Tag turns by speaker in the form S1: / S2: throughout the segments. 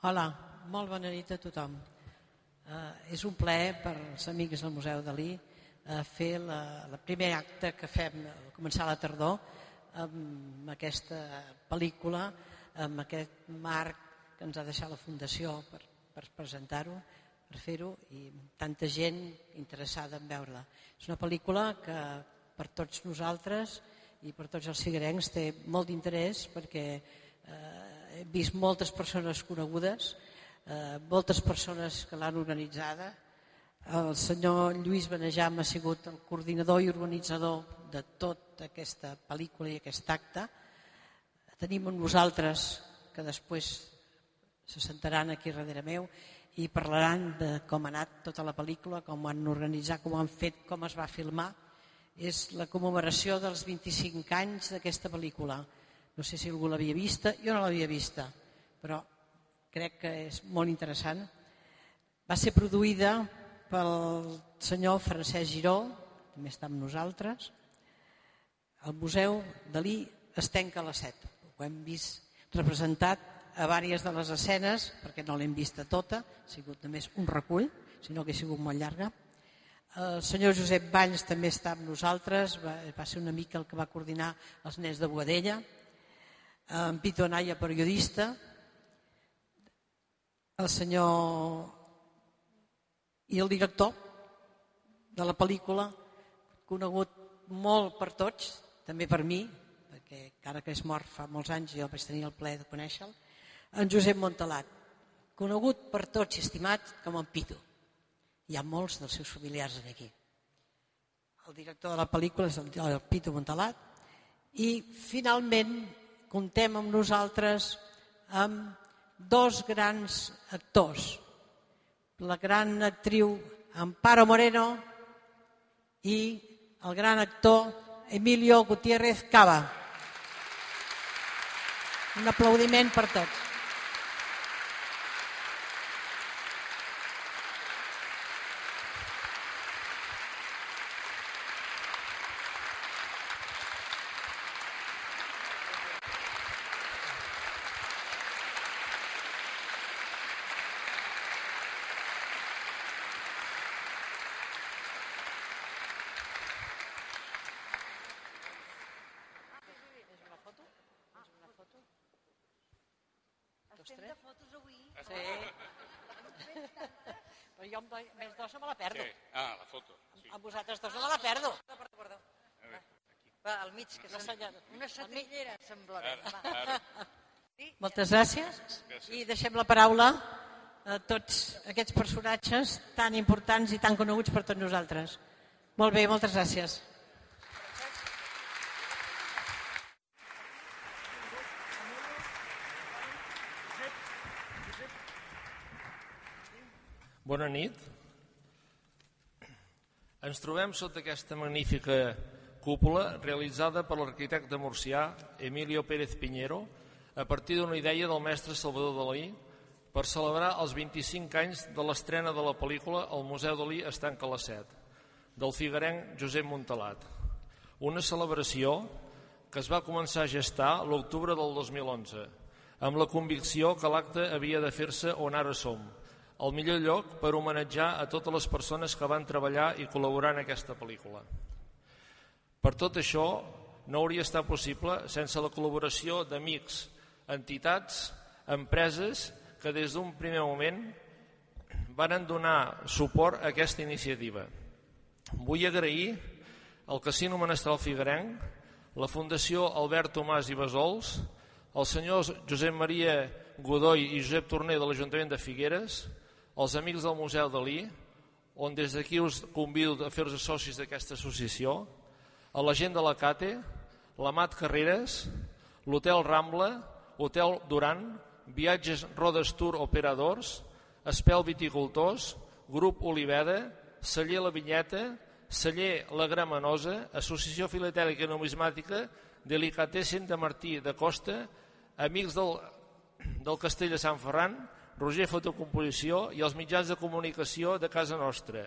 S1: Hola, molt bona nit a tothom. Uh, és un plaer per als amics del Museu Dalí uh, fer la, la primer acte que fem al començar la tardor amb aquesta pel·lícula, amb aquest marc que ens ha deixat la Fundació per, per presentar-ho, per fer-ho, i tanta gent interessada en veure-la. És una pel·lícula que per tots nosaltres i per tots els figuerencs té molt d'interès perquè eh, he vist moltes persones conegudes, eh, moltes persones que l'han organitzada. El senyor Lluís Benejam ha sigut el coordinador i organitzador de tota aquesta pel·lícula i aquest acte. Tenim amb nosaltres que després se sentaran aquí darrere meu i parlaran de com ha anat tota la pel·lícula, com ho han organitzat, com ho han fet, com es va filmar. És la commemoració dels 25 anys d'aquesta pel·lícula no sé si algú l'havia vista, jo no l'havia vista, però crec que és molt interessant. Va ser produïda pel senyor Francesc Giró, també està amb nosaltres. El Museu Dalí es tenca a les 7. Ho hem vist representat a vàries de les escenes, perquè no l'hem vista tota, ha sigut només un recull, sinó que ha sigut molt llarga. El senyor Josep Valls també està amb nosaltres, va, va ser una mica el que va coordinar els nens de Boadella, en Pito Anaya, periodista, el senyor i el director de la pel·lícula, conegut molt per tots, també per mi, perquè encara que és mort fa molts anys jo vaig tenir el plaer de conèixer-lo, en Josep Montalat, conegut per tots i estimat com en Pito. Hi ha molts dels seus familiars aquí. El director de la pel·lícula és el Pito Montalat i finalment comptem amb nosaltres amb dos grans actors. La gran actriu Amparo Moreno i el gran actor Emilio Gutiérrez Cava. Un aplaudiment per tots.
S2: Estem de fotos avui.
S1: Sí. Però jo amb els dos no me la perdo.
S3: Sí. Ah, la foto. Sí.
S1: Amb vosaltres dos no me la perdo.
S2: Perdó, perdó.
S3: A veure, aquí.
S2: Mig, que
S1: senyora.
S2: una setrillera sembla bé.
S3: Ara,
S2: Va.
S3: ara.
S2: Sí?
S1: Moltes gràcies.
S3: Gràcies.
S1: I deixem la paraula a tots aquests personatges tan importants i tan coneguts per tots nosaltres. Molt bé, moltes gràcies.
S4: Bona nit. Ens trobem sota aquesta magnífica cúpula realitzada per l'arquitecte murcià Emilio Pérez Piñero a partir d'una idea del mestre Salvador Dalí per celebrar els 25 anys de l'estrena de la pel·lícula El Museu Dalí es tanca a les 7 del figuerenc Josep Montalat. Una celebració que es va començar a gestar l'octubre del 2011 amb la convicció que l'acte havia de fer-se on ara som, el millor lloc per homenatjar a totes les persones que van treballar i col·laborar en aquesta pel·lícula. Per tot això, no hauria estat possible sense la col·laboració d'amics, entitats, empreses que des d'un primer moment van donar suport a aquesta iniciativa. Vull agrair al Casino Menestral Figuerenc, la Fundació Albert Tomàs i Besols, els senyors Josep Maria Godoy i Josep Torner de l'Ajuntament de Figueres, els amics del Museu Dalí, on des d'aquí us convido a fer-vos socis d'aquesta associació, a la gent de la CATE, la Mat Carreres, l'Hotel Rambla, Hotel Duran, Viatges Rodes Tour Operadors, Espel Viticultors, Grup Oliveda, Celler La Vinyeta, Celler La Gramanosa, Associació Filatèlica Numismàtica, Delicatessen de Martí de Costa, Amics del, del Castell de Sant Ferran, Roger Fotocomposició i els mitjans de comunicació de casa nostra.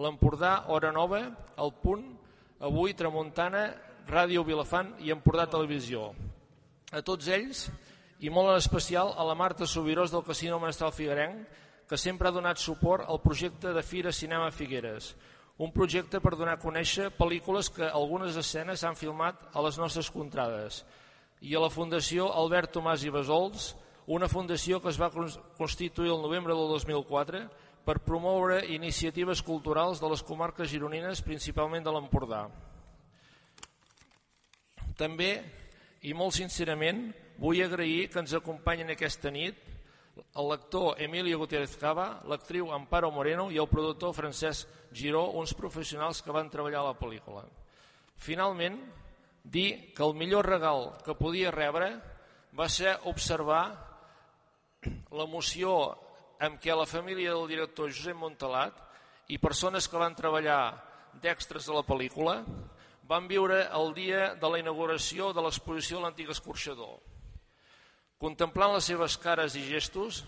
S4: L'Empordà, Hora Nova, El Punt, avui Tramuntana, Ràdio Vilafant i Empordà Televisió. A tots ells i molt en especial a la Marta Sobirós del Casino Menestral Figuerenc, que sempre ha donat suport al projecte de Fira Cinema Figueres, un projecte per donar a conèixer pel·lícules que algunes escenes s'han filmat a les nostres contrades, i a la Fundació Albert Tomàs i Besols, una fundació que es va constituir el novembre del 2004 per promoure iniciatives culturals de les comarques gironines, principalment de l'Empordà. També, i molt sincerament, vull agrair que ens acompanyen aquesta nit el lector Emilio Gutiérrez Cava, l'actriu Amparo Moreno i el productor Francesc Giró, uns professionals que van treballar a la pel·lícula. Finalment, dir que el millor regal que podia rebre va ser observar l'emoció amb què la família del director Josep Montalat i persones que van treballar d'extres de la pel·lícula van viure el dia de la inauguració de l'exposició de l'antic escorxador. Contemplant les seves cares i gestos,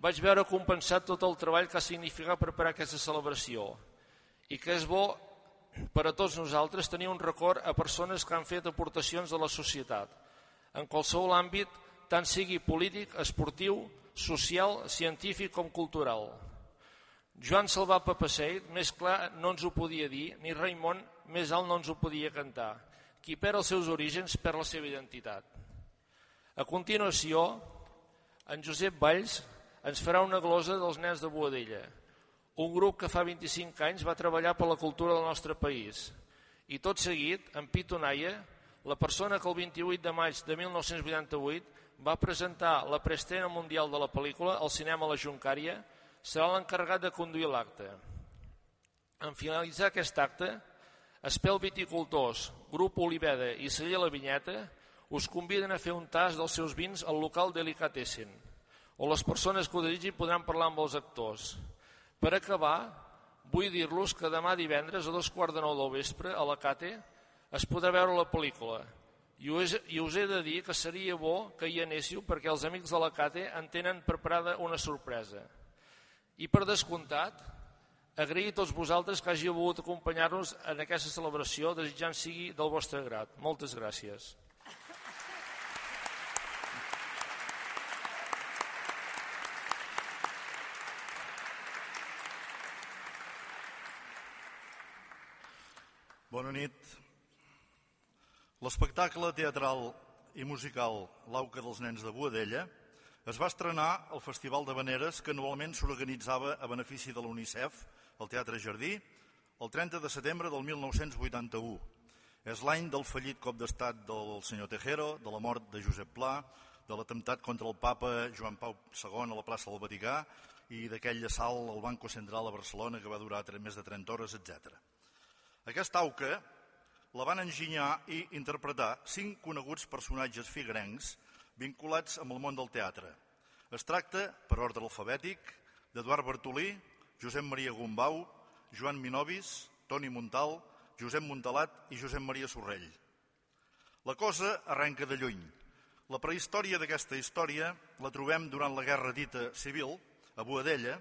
S4: vaig veure compensat tot el treball que ha significat preparar aquesta celebració i que és bo per a tots nosaltres tenir un record a persones que han fet aportacions a la societat, en qualsevol àmbit, tant sigui polític, esportiu, social, científic com cultural. Joan Salvà Papaseit, més clar no ens ho podia dir, ni Raimon més alt no ens ho podia cantar. Qui perd els seus orígens perd la seva identitat. A continuació, en Josep Valls ens farà una glosa dels nens de Boadella, un grup que fa 25 anys va treballar per la cultura del nostre país. I tot seguit, en Pito Naya, la persona que el 28 de maig de 1988 va presentar la preestrena mundial de la pel·lícula al cinema La Juncària, serà l'encarregat de conduir l'acte. En finalitzar aquest acte, Espel Viticultors, Grup Oliveda i Celler La Vinyeta us conviden a fer un tas dels seus vins al local Delicatessen, on les persones que ho desitgin podran parlar amb els actors. Per acabar, vull dir-los que demà divendres a dos quarts de nou del vespre a la Cate es podrà veure la pel·lícula i us, I us he de dir que seria bo que hi anéssiu perquè els amics de la CATE en tenen preparada una sorpresa. I per descomptat, agrair a tots vosaltres que hàgiu volgut acompanyar-nos en aquesta celebració, desitjant sigui del vostre grat. Moltes gràcies.
S5: Bona nit. L'espectacle teatral i musical L'Auca dels nens de Boadella es va estrenar al Festival de Veneres que anualment s'organitzava a benefici de l'UNICEF al Teatre Jardí el 30 de setembre del 1981. És l'any del fallit cop d'estat del senyor Tejero, de la mort de Josep Pla, de l'atemptat contra el papa Joan Pau II a la plaça del Vaticà i d'aquell assalt al Banco Central a Barcelona que va durar més de 30 hores, etc. Aquesta auca la van enginyar i interpretar cinc coneguts personatges figuerencs vinculats amb el món del teatre. Es tracta, per ordre alfabètic, d'Eduard Bartolí, Josep Maria Gombau, Joan Minovis, Toni Montal, Josep Montalat i Josep Maria Sorrell. La cosa arrenca de lluny. La prehistòria d'aquesta història la trobem durant la Guerra dita civil, a Boadella,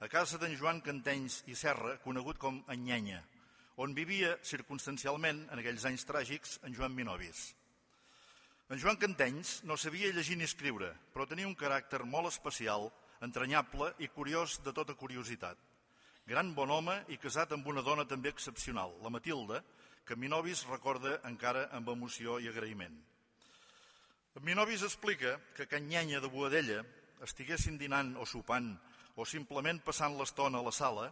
S5: a casa d'en Joan Cantenys i Serra, conegut com Anyenya, on vivia circumstancialment, en aquells anys tràgics, en Joan Minovis. En Joan Cantenys no sabia llegir ni escriure, però tenia un caràcter molt especial, entranyable i curiós de tota curiositat. Gran bon home i casat amb una dona també excepcional, la Matilda, que Minovis recorda encara amb emoció i agraïment. Minovis explica que Can Nyenya de Boadella estiguessin dinant o sopant o simplement passant l'estona a la sala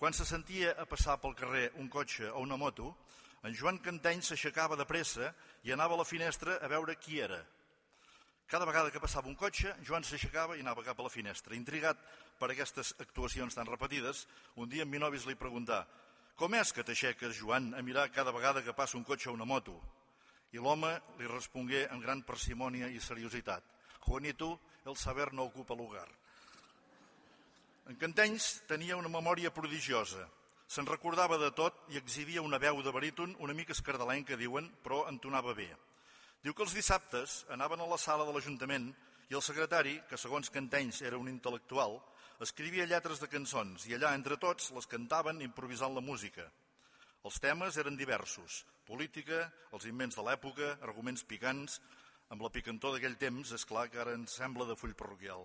S5: quan se sentia a passar pel carrer un cotxe o una moto, en Joan Cantany s'aixecava de pressa i anava a la finestra a veure qui era. Cada vegada que passava un cotxe, Joan s'aixecava i anava cap a la finestra. Intrigat per aquestes actuacions tan repetides, un dia en Minovis li preguntà «Com és que t'aixeques, Joan, a mirar cada vegada que passa un cotxe o una moto?» I l'home li respongué amb gran parsimònia i seriositat «Juanito, el saber no ocupa lugar». En Cantenys tenia una memòria prodigiosa. Se'n recordava de tot i exhibia una veu de baríton una mica escardalenca, diuen, però entonava bé. Diu que els dissabtes anaven a la sala de l'Ajuntament i el secretari, que segons Cantenys era un intel·lectual, escrivia lletres de cançons i allà, entre tots, les cantaven improvisant la música. Els temes eren diversos, política, els invents de l'època, arguments picants, amb la picantor d'aquell temps, és clar que ara ens sembla de full parroquial.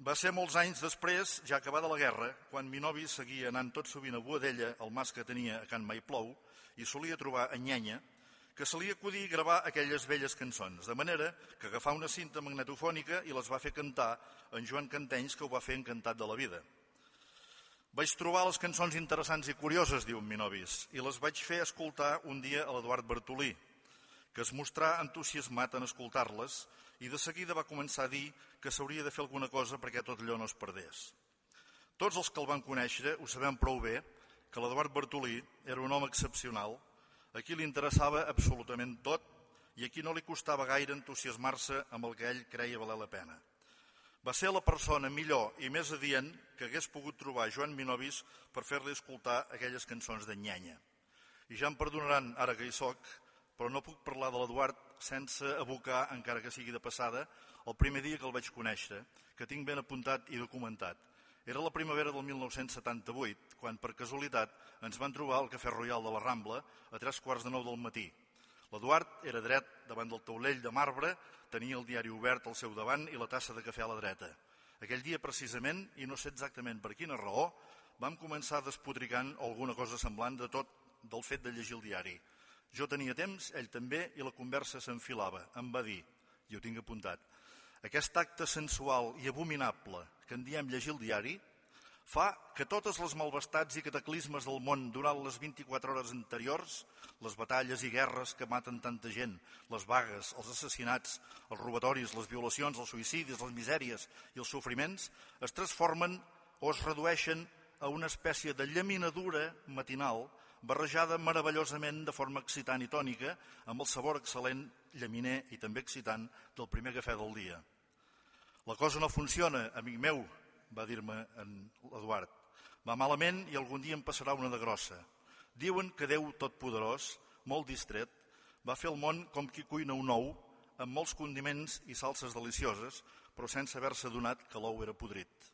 S5: Va ser molts anys després, ja acabada la guerra, quan Minovi seguia anant tot sovint a Boadella, el mas que tenia a Can Maiplou, i solia trobar a Nyenya, que se li acudí gravar aquelles velles cançons, de manera que agafà una cinta magnetofònica i les va fer cantar en Joan Cantenys, que ho va fer encantat de la vida. Vaig trobar les cançons interessants i curioses, diu Minovis, i les vaig fer escoltar un dia a l'Eduard Bertolí, que es mostrà entusiasmat en escoltar-les i de seguida va començar a dir que s'hauria de fer alguna cosa perquè tot allò no es perdés. Tots els que el van conèixer ho sabem prou bé que l'Eduard Bertolí era un home excepcional, a qui li interessava absolutament tot i a qui no li costava gaire entusiasmar-se amb el que ell creia valer la pena. Va ser la persona millor i més adient que hagués pogut trobar Joan Minovis per fer-li escoltar aquelles cançons d'Anyanya. I ja em perdonaran ara que hi soc, però no puc parlar de l'Eduard sense abocar, encara que sigui de passada, el primer dia que el vaig conèixer, que tinc ben apuntat i documentat. Era la primavera del 1978, quan per casualitat ens van trobar al Cafè Royal de la Rambla a tres quarts de nou del matí. L'Eduard era dret davant del taulell de marbre, tenia el diari obert al seu davant i la tassa de cafè a la dreta. Aquell dia, precisament, i no sé exactament per quina raó, vam començar despotricant alguna cosa semblant de tot del fet de llegir el diari. Jo tenia temps, ell també, i la conversa s'enfilava. Em va dir, i ho tinc apuntat, aquest acte sensual i abominable que en diem llegir el diari fa que totes les malvestats i cataclismes del món durant les 24 hores anteriors, les batalles i guerres que maten tanta gent, les vagues, els assassinats, els robatoris, les violacions, els suïcidis, les misèries i els sofriments, es transformen o es redueixen a una espècie de llaminadura matinal barrejada meravellosament de forma excitant i tònica amb el sabor excel·lent, llaminer i també excitant del primer cafè del dia. La cosa no funciona, amic meu, va dir-me l'Eduard. Va malament i algun dia em passarà una de grossa. Diuen que Déu Totpoderós, molt distret, va fer el món com qui cuina un ou, amb molts condiments i salses delicioses, però sense haver-se donat que l'ou era podrit.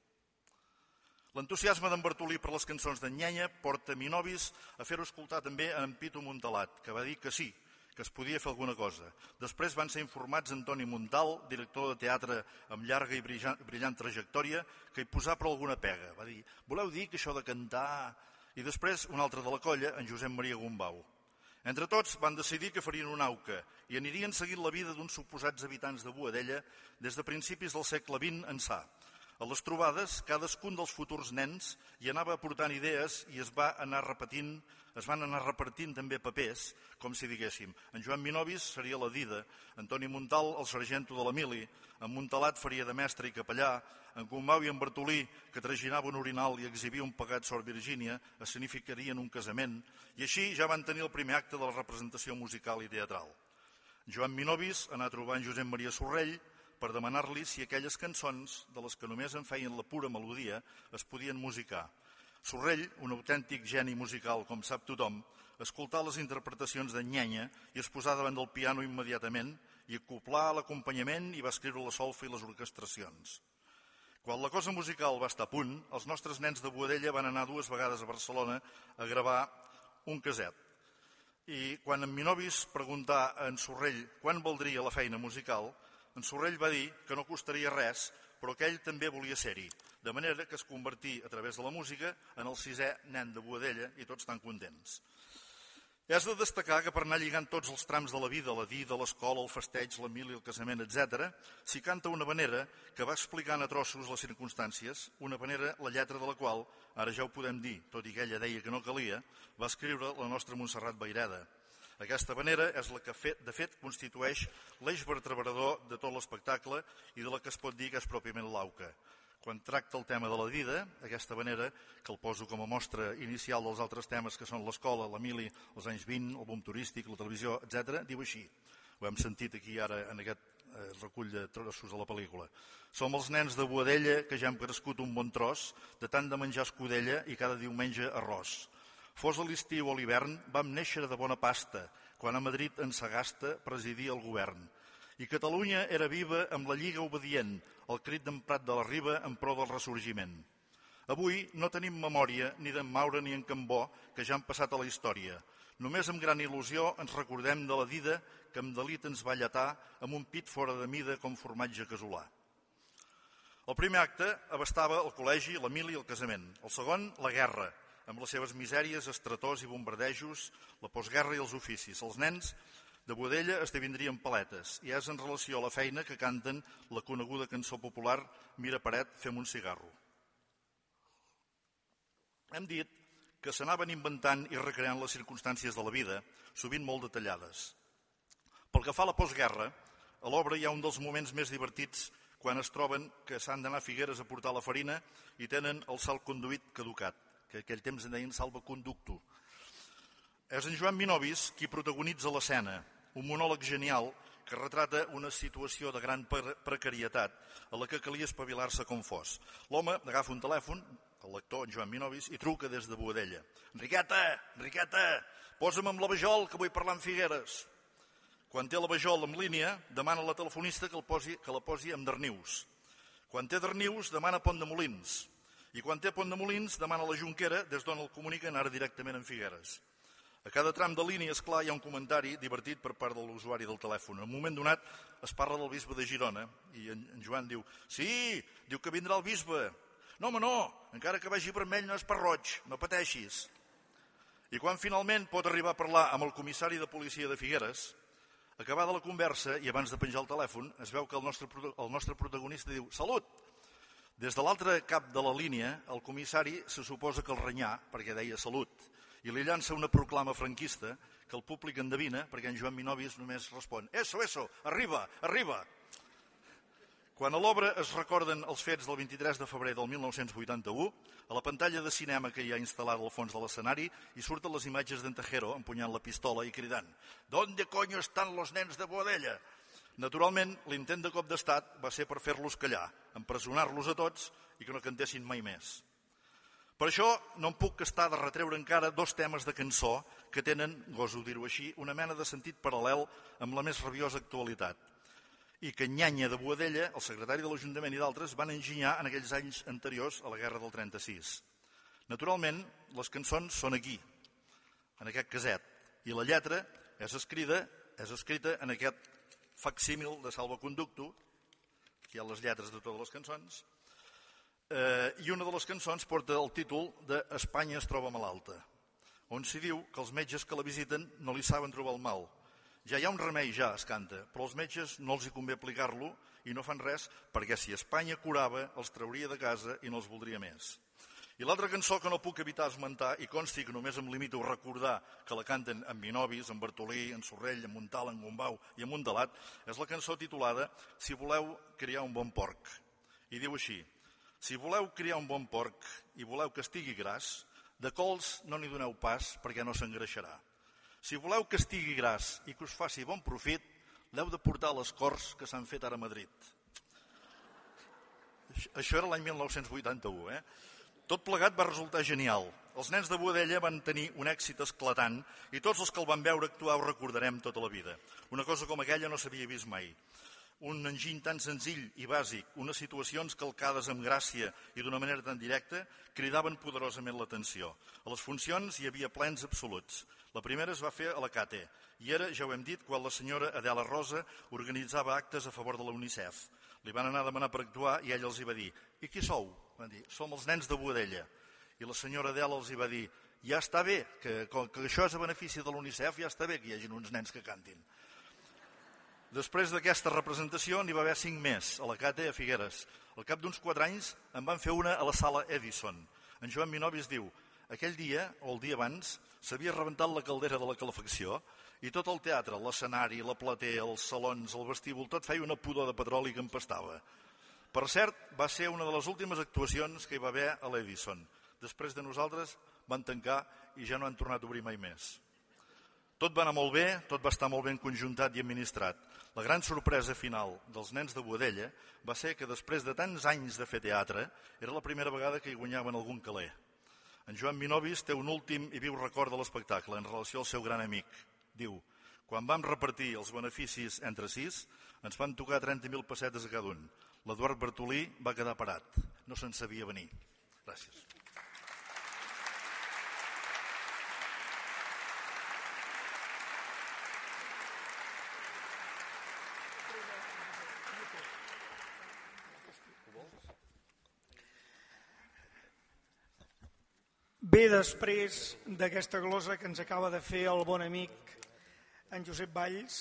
S5: L'entusiasme d'en Bartolí per les cançons d'en Nyenya porta Minovis a fer-ho escoltar també a en Pitu Montalat, que va dir que sí, que es podia fer alguna cosa. Després van ser informats Antoni Montal, director de teatre amb llarga i brillant, brillant trajectòria, que hi posà per alguna pega. Va dir, voleu dir que això de cantar... I després un altre de la colla, en Josep Maria Gombau. Entre tots van decidir que farien una auca i anirien seguint la vida d'uns suposats habitants de Boadella des de principis del segle XX ençà, a les trobades, cadascun dels futurs nens hi anava aportant idees i es va anar repetint, es van anar repartint també papers, com si diguéssim. En Joan Minovis seria la Dida, Antoni Montal el sargento de l'Emili, en Montalat faria de mestre i capellà, en Combau i en Bartolí, que traginava un orinal i exhibia un pagat sort Virgínia, escenificarien un casament, i així ja van tenir el primer acte de la representació musical i teatral. Joan Minovis anà a trobar en Josep Maria Sorrell, per demanar-li si aquelles cançons, de les que només en feien la pura melodia, es podien musicar. Sorrell, un autèntic geni musical, com sap tothom, escoltar les interpretacions d'en Nyenya i es posà davant del piano immediatament i acoplar l'acompanyament i va escriure la solfa i les orquestracions. Quan la cosa musical va estar a punt, els nostres nens de Boadella van anar dues vegades a Barcelona a gravar un caset. I quan en Minovis preguntà a en Sorrell quan valdria la feina musical, en Sorrell va dir que no costaria res, però que ell també volia ser-hi, de manera que es convertí a través de la música en el sisè nen de Boadella i tots tan contents. Has de destacar que per anar lligant tots els trams de la vida, la dida, l'escola, el festeig, la mili, el casament, etc, s'hi canta una vanera que va explicant a trossos les circumstàncies, una vanera la lletra de la qual, ara ja ho podem dir, tot i que ella deia que no calia, va escriure la nostra Montserrat Baireda, aquesta manera és la que, de fet, constitueix l'eix vertebrador de tot l'espectacle i de la que es pot dir que és pròpiament l'auca. Quan tracta el tema de la vida, aquesta manera, que el poso com a mostra inicial dels altres temes que són l'escola, la mili, els anys 20, el boom turístic, la televisió, etc, diu així. Ho hem sentit aquí ara en aquest eh, recull de trossos de la pel·lícula. Som els nens de Boadella que ja hem crescut un bon tros de tant de menjar escudella i cada diumenge arròs. Fos a l'estiu o a l'hivern, vam néixer de bona pasta, quan a Madrid en Sagasta presidia el govern. I Catalunya era viva amb la Lliga obedient, el crit d'en Prat de la Riba en pro del ressorgiment. Avui no tenim memòria ni d'en Maura ni en Cambó, que ja han passat a la història. Només amb gran il·lusió ens recordem de la dida que amb delit ens va lletar amb un pit fora de mida com formatge casolà. El primer acte abastava el col·legi, la mili i el casament. El segon, la guerra, amb les seves misèries, estretors i bombardejos, la postguerra i els oficis. Els nens de Bodella esdevindrien paletes i és en relació a la feina que canten la coneguda cançó popular Mira paret, fem un cigarro. Hem dit que s'anaven inventant i recreant les circumstàncies de la vida, sovint molt detallades. Pel que fa a la postguerra, a l'obra hi ha un dels moments més divertits quan es troben que s'han d'anar a Figueres a portar la farina i tenen el salt conduït caducat, que aquell temps en deien salvaconducto. És en Joan Minovis qui protagonitza l'escena, un monòleg genial que retrata una situació de gran precarietat a la que calia espavilar-se com fos. L'home agafa un telèfon, el lector, en Joan Minovis, i truca des de Boadella. Enriqueta, Enriqueta, posa'm amb la Bajol que vull parlar amb Figueres. Quan té la Bajol en línia, demana a la telefonista que, el posi, que la posi amb Darnius. Quan té Darnius, demana Pont de Molins. I quan té Pont de Molins, demana la Junquera, des d'on el comuniquen ara directament en Figueres. A cada tram de línia, és clar, hi ha un comentari divertit per part de l'usuari del telèfon. En un moment donat es parla del bisbe de Girona i en, Joan diu, sí, diu que vindrà el bisbe. No, home, no, encara que vagi vermell no és per roig, no pateixis. I quan finalment pot arribar a parlar amb el comissari de policia de Figueres, acabada la conversa i abans de penjar el telèfon, es veu que el nostre, el nostre protagonista diu «Salut!». Des de l'altre cap de la línia, el comissari se suposa que el renyà, perquè deia «Salut!», i li llança una proclama franquista que el públic endevina perquè en Joan Minovis només respon «Eso, eso, arriba, arriba!». Quan a l'obra es recorden els fets del 23 de febrer del 1981, a la pantalla de cinema que hi ha instal·lada al fons de l'escenari hi surten les imatges d'en Tejero empunyant la pistola i cridant «¿Dónde coño están los nens de Boadella?». Naturalment, l'intent de cop d'estat va ser per fer-los callar, empresonar-los a tots i que no cantessin mai més. Per això no em puc estar de retreure encara dos temes de cançó que tenen, goso dir-ho així, una mena de sentit paral·lel amb la més rabiosa actualitat i que Nyanya de Boadella, el secretari de l'Ajuntament i d'altres van enginyar en aquells anys anteriors a la Guerra del 36. Naturalment, les cançons són aquí, en aquest caset, i la lletra és escrita, és escrita en aquest facsímil de salvoconducto, que hi ha les lletres de totes les cançons, eh, i una de les cançons porta el títol de Espanya es troba malalta, on s'hi diu que els metges que la visiten no li saben trobar el mal. Ja hi ha un remei, ja es canta, però els metges no els hi convé aplicar-lo i no fan res perquè si Espanya curava els trauria de casa i no els voldria més. I l'altra cançó que no puc evitar esmentar, i consti que només em limito a recordar que la canten en Minovis, en Bartolí, en Sorrell, en Montal, en Gombau i en Montalat, és la cançó titulada Si voleu criar un bon porc. I diu així, si voleu criar un bon porc i voleu que estigui gras, de cols no n'hi doneu pas perquè no s'engreixarà. Si voleu que estigui gras i que us faci bon profit, l'heu de portar a les Corts que s'han fet ara a Madrid. Això era l'any 1981, eh? Tot plegat va resultar genial. Els nens de Boadella van tenir un èxit esclatant i tots els que el van veure actuar ho recordarem tota la vida. Una cosa com aquella no s'havia vist mai un enginy tan senzill i bàsic, unes situacions calcades amb gràcia i d'una manera tan directa, cridaven poderosament l'atenció. A les funcions hi havia plens absoluts. La primera es va fer a la CATE i era, ja ho hem dit, quan la senyora Adela Rosa organitzava actes a favor de la UNICEF. Li van anar a demanar per actuar i ella els hi va dir «I qui sou?» Van dir «Som els nens de Boadella». I la senyora Adela els hi va dir «Ja està bé, que, que això és a benefici de l'UNICEF, ja està bé que hi hagin uns nens que cantin». Després d'aquesta representació n'hi va haver cinc més a la Cate a Figueres. Al cap d'uns quatre anys en van fer una a la sala Edison. En Joan Minovis diu aquell dia, o el dia abans, s'havia rebentat la caldera de la calefacció i tot el teatre, l'escenari, la platea, els salons, el vestíbul, tot feia una pudor de petroli que empastava. Per cert, va ser una de les últimes actuacions que hi va haver a l'Edison. Després de nosaltres van tancar i ja no han tornat a obrir mai més. Tot va anar molt bé, tot va estar molt ben conjuntat i administrat. La gran sorpresa final dels nens de Boadella va ser que després de tants anys de fer teatre era la primera vegada que hi guanyaven algun caler. En Joan Minovis té un últim i viu record de l'espectacle en relació al seu gran amic. Diu, quan vam repartir els beneficis entre sis, ens van tocar 30.000 pessetes a cada un l'Eduard Bertolí va quedar parat. No se'n sabia venir. Gràcies.
S6: Bé, després d'aquesta glosa que ens acaba de fer el bon amic en Josep Valls,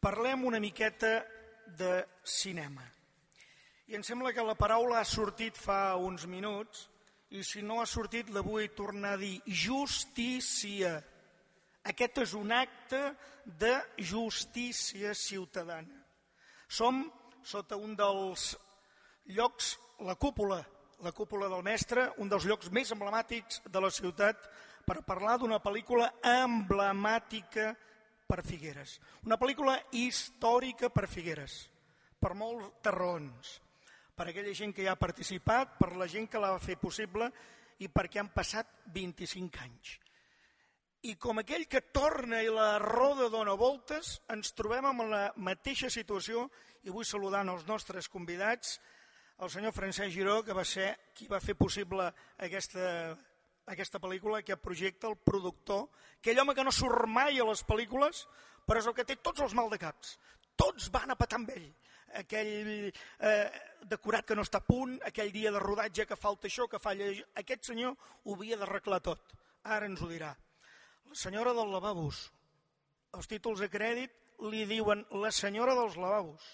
S6: parlem una miqueta de cinema. I em sembla que la paraula ha sortit fa uns minuts i si no ha sortit la vull tornar a dir justícia. Aquest és un acte de justícia ciutadana. Som sota un dels llocs, la cúpula, la cúpula del mestre, un dels llocs més emblemàtics de la ciutat per parlar d'una pel·lícula emblemàtica per Figueres. Una pel·lícula històrica per Figueres, per moltes raons. Per aquella gent que hi ha participat, per la gent que la va fer possible i perquè han passat 25 anys. I com aquell que torna i la roda dona voltes, ens trobem en la mateixa situació i vull saludar els nostres convidats, el senyor Francesc Giró, que va ser qui va fer possible aquesta, aquesta pel·lícula, aquest projecte, el productor, aquell home que no surt mai a les pel·lícules, però és el que té tots els mal de caps. Tots van a petar amb ell. Aquell eh, decorat que no està a punt, aquell dia de rodatge que falta això, que falla... Aquest senyor ho havia d'arreglar tot. Ara ens ho dirà. La senyora dels lavabos. Els títols de crèdit li diuen la senyora dels lavabos.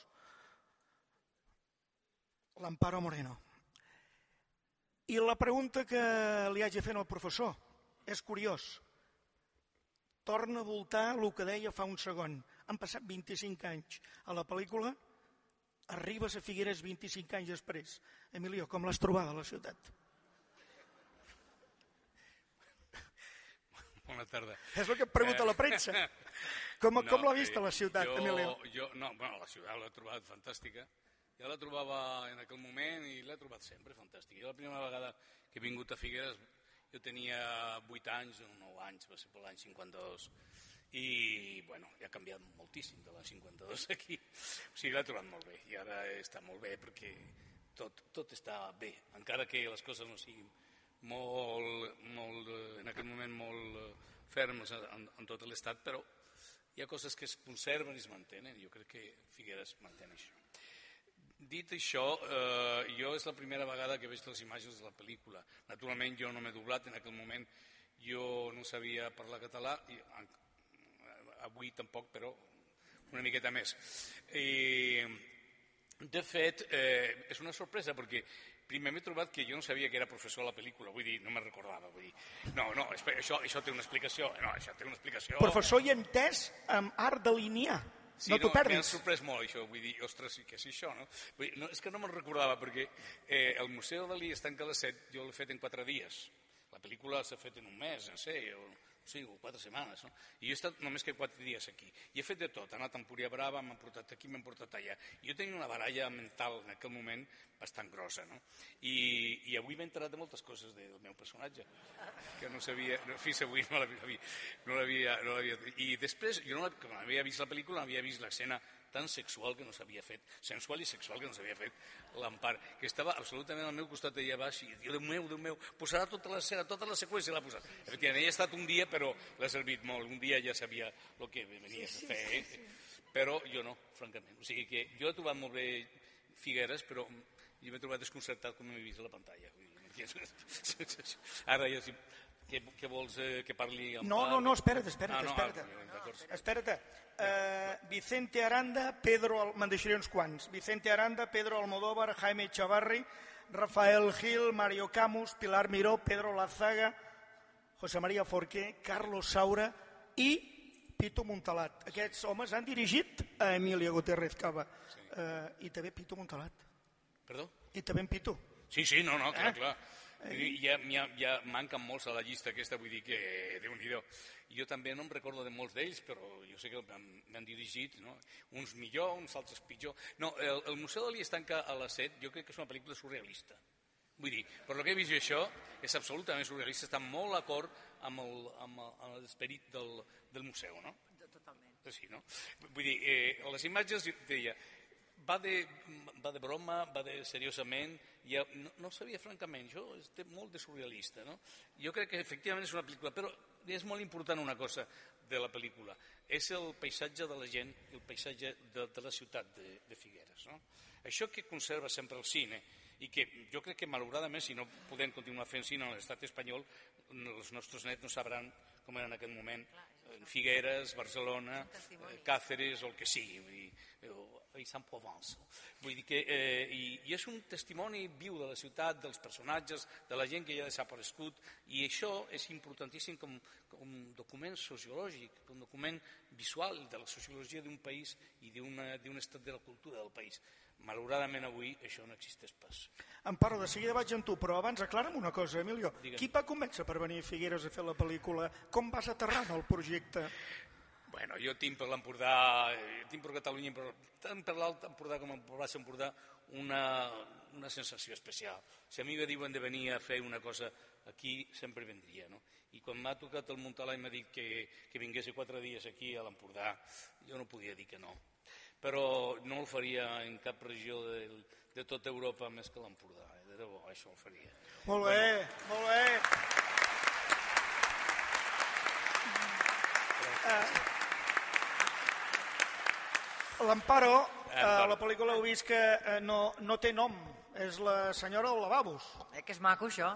S6: L'Amparo Moreno. I la pregunta que li haig de fer al professor és curiós. Torna a voltar el que deia fa un segon. Han passat 25 anys. A la pel·lícula arribes a Figueres 25 anys després. Emilio, com l'has trobat a la ciutat?
S3: Bona tarda.
S6: És el que et pregunta la premsa. Com, no, com l'ha vist a la ciutat,
S3: jo,
S6: Emilio?
S3: Jo, no, bueno, la ciutat l'he trobat fantàstica. Ja la trobava en aquell moment i l'he trobat sempre fantàstica. Jo la primera vegada que he vingut a Figueres jo tenia 8 anys o 9 anys, va ser per l'any 52 i bueno, ja ha canviat moltíssim de l'any 52 aquí. O sigui, l'he trobat molt bé i ara està molt bé perquè tot, tot està bé, encara que les coses no siguin molt, molt en aquell moment molt eh, fermes en, en tot l'estat però hi ha coses que es conserven i es mantenen. Jo crec que Figueres mantén això Dit això, eh, jo és la primera vegada que veig les imatges de la pel·lícula. Naturalment jo no m'he doblat, en aquell moment jo no sabia parlar català, i avui tampoc, però una miqueta més. I, de fet, eh, és una sorpresa perquè primer m'he trobat que jo no sabia que era professor a la pel·lícula, vull dir, no me'n recordava, vull dir, no, no, això, això té una explicació, no, això té una explicació.
S6: Professor i entès amb art de linear.
S3: Sí,
S6: no t'ho
S3: M'ha
S6: perdis.
S3: sorprès molt això, vull dir, ostres, què és això, no? Vull dir, no és que no me'n recordava, perquè eh, el Museu Dalí es tanca a les 7, jo l'he fet en 4 dies. La pel·lícula s'ha fet en un mes, no sé, o, sí, o 4 setmanes, no? I jo he estat només que 4 dies aquí. I he fet de tot, he anat a Empúria Brava, m'han portat aquí, m'han portat allà. Jo tenia una baralla mental en aquell moment bastant grossa, no? I, i avui m'he enterat de moltes coses del meu personatge, que no sabia, no, fins avui no l'havia, no no i després, jo no havia vist la pel·lícula, no havia vist l'escena tan sexual que no s'havia fet, sensual i sexual que no s'havia fet l'Empar, que estava absolutament al meu costat allà baix i diu, Déu meu, Déu meu, posarà tota l'escena, tota la seqüència l'ha posat. Efectivament, ella ha estat un dia, però l'ha servit molt, un dia ja sabia el que venia a fer, eh? però jo no, francament. O sigui que jo he trobat molt bé Figueres, però jo m'he trobat desconcertat com m'he vist a la pantalla. Ara ja sí, què, què vols eh, que parli en
S6: No, no, no, espera't, espera't,
S3: ah, no,
S6: espera't.
S3: Ah, d'acord.
S6: Espera't. Uh, Vicente Aranda, Pedro... Al- Me'n deixaré uns quants. Vicente Aranda, Pedro Almodóvar, Jaime Chavarri, Rafael Gil, Mario Camus, Pilar Miró, Pedro Lazaga, José María Forqué, Carlos Saura i Pito Montalat. Aquests homes han dirigit a Emília Gutiérrez Cava. Sí. Uh, I també Pito Montalat.
S3: Perdó?
S6: I també en Pito.
S3: Sí, sí, no, no, clar,
S6: Eh?
S3: clar. Dir, Ja, ja, ja manquen molts a la llista aquesta, vull dir que, déu nhi Jo també no em recordo de molts d'ells, però jo sé que m'han dirigit, no? uns millor, uns altres pitjor. No, el, el Museu Dalí es tanca a les 7, jo crec que és una pel·lícula surrealista. Vull dir, per lo que he vist jo això, és absolutament surrealista, està molt d'acord amb el- amb el- amb l'esperit del, del museu, no?
S2: Totalment.
S3: Sí, no? Vull dir, eh, les imatges, deia, va de, va de broma, va de seriosament, ja, no, no sabia francament, és de, molt de surrealista, no? Jo crec que efectivament és una pel·lícula, però és molt important una cosa de la pel·lícula, és el paisatge de la gent, el paisatge de, de la ciutat de, de Figueres, no? Això que conserva sempre el cine i que jo crec que malauradament si no podem continuar fent cine a l'estat espanyol els nostres nets no sabran com era en aquest moment en Figueres, Barcelona, eh, Càceres o el que sigui, vull dir, eh, o Aix-en-Provence. Vull dir que, eh, i, i és un testimoni viu de la ciutat, dels personatges, de la gent que ja ha desaparegut, i això és importantíssim com, com un document sociològic, com un document visual de la sociologia d'un país i d'un estat de la cultura del país. Malauradament avui això no existeix pas.
S6: Amparo, de seguida vaig amb tu, però abans aclara'm una cosa, Emilio.
S3: Digue'm.
S6: Qui va convèncer per venir a Figueres a fer la pel·lícula? Com vas aterrar en el projecte?
S3: Bueno, jo tinc per l'Empordà, eh, tinc per Catalunya, però tant per l'Alt Empordà com per Baix Empordà, una, una sensació especial. Si a mi me diuen de venir a fer una cosa aquí, sempre vendria, no? I quan m'ha tocat el Montalà i m'ha dit que, que vingués quatre dies aquí a l'Empordà, jo no podia dir que no. Però no el faria en cap regió de, de tota Europa més que l'Empordà. eh? De debò, això el faria.
S6: Molt bé, molt bé. Eh, L'Amparo, eh, a la pel·lícula heu vist que eh, no, no té nom, és la senyora dels lavabos.
S2: Eh, que és maco, això.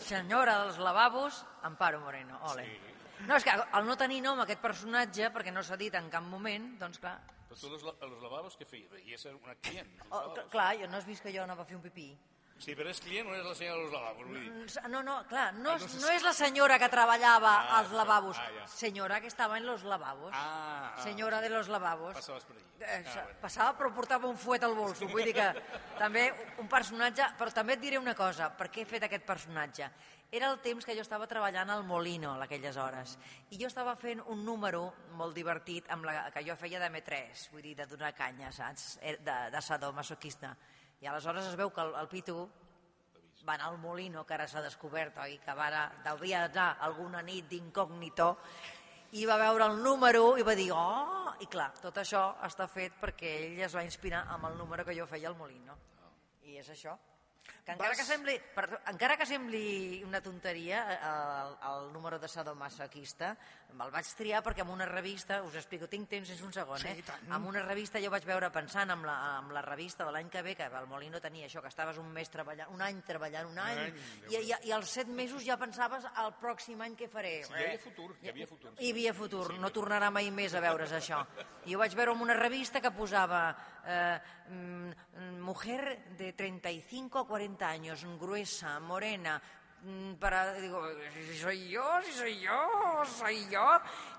S2: Senyora dels lavabos, Amparo Moreno. Ole. Sí. No, és que al no tenir nom aquest personatge, perquè no s'ha dit en cap moment, doncs clar...
S3: Però tu a los, la- a los lavabos què feia? I és una client.
S2: Oh, clar, jo no has vist que jo anava a fer un pipí.
S3: Sí, però és client o és la senyora de los lavabos? Vull dir.
S2: Mm, No, no, clar, no,
S3: Ah, no
S2: no és la senyora que treballava
S3: Ah,
S2: als lavabos,
S3: ah, ja.
S2: senyora que estava en los lavabos.
S3: Ah, ah,
S2: senyora de los lavabos.
S3: Passaves per allí.
S2: Eh,
S3: Ah, bueno.
S2: Passava però portava un fuet al bolso, vull dir que també un personatge, però també et diré una cosa, per què he fet aquest personatge? Era el temps que jo estava treballant al Molino a aquelles hores i jo estava fent un número molt divertit amb la que jo feia de M3, vull dir, de donar canya, saps? Eh, De, de sadomasoquista. I aleshores es veu que el, el Pitu va anar al Molino, que ara s'ha descobert, oi? que va anar, devia anar alguna nit d'incògnito, i va veure el número i va dir, oh, i clar, tot això està fet perquè ell es va inspirar amb el número que jo feia al Molino. I és això. Que encara,
S6: Vas-
S2: que sembli, perdó, encara que sembli una tonteria eh, el, el número de sadomasoquista, me'l vaig triar perquè en una revista, us explico, tinc temps, és un segon,
S6: Sí,
S2: eh?
S6: tant.
S2: En una revista jo vaig veure pensant amb la, amb la revista de l'any que ve, que el Molino tenia això, que estaves un mes treballant, un any treballant, un any, i, i, i als set mesos ja pensaves el pròxim any què faré.
S3: Sí, hi havia futur, hi havia futur.
S2: Hi havia futur, no tornarà mai més a veure's això. I ho vaig veure en una revista que posava eh, mm, mujer de 35 a 40 años, gruesa, morena, mm, para, digo, si soy yo, si soy yo, soy yo,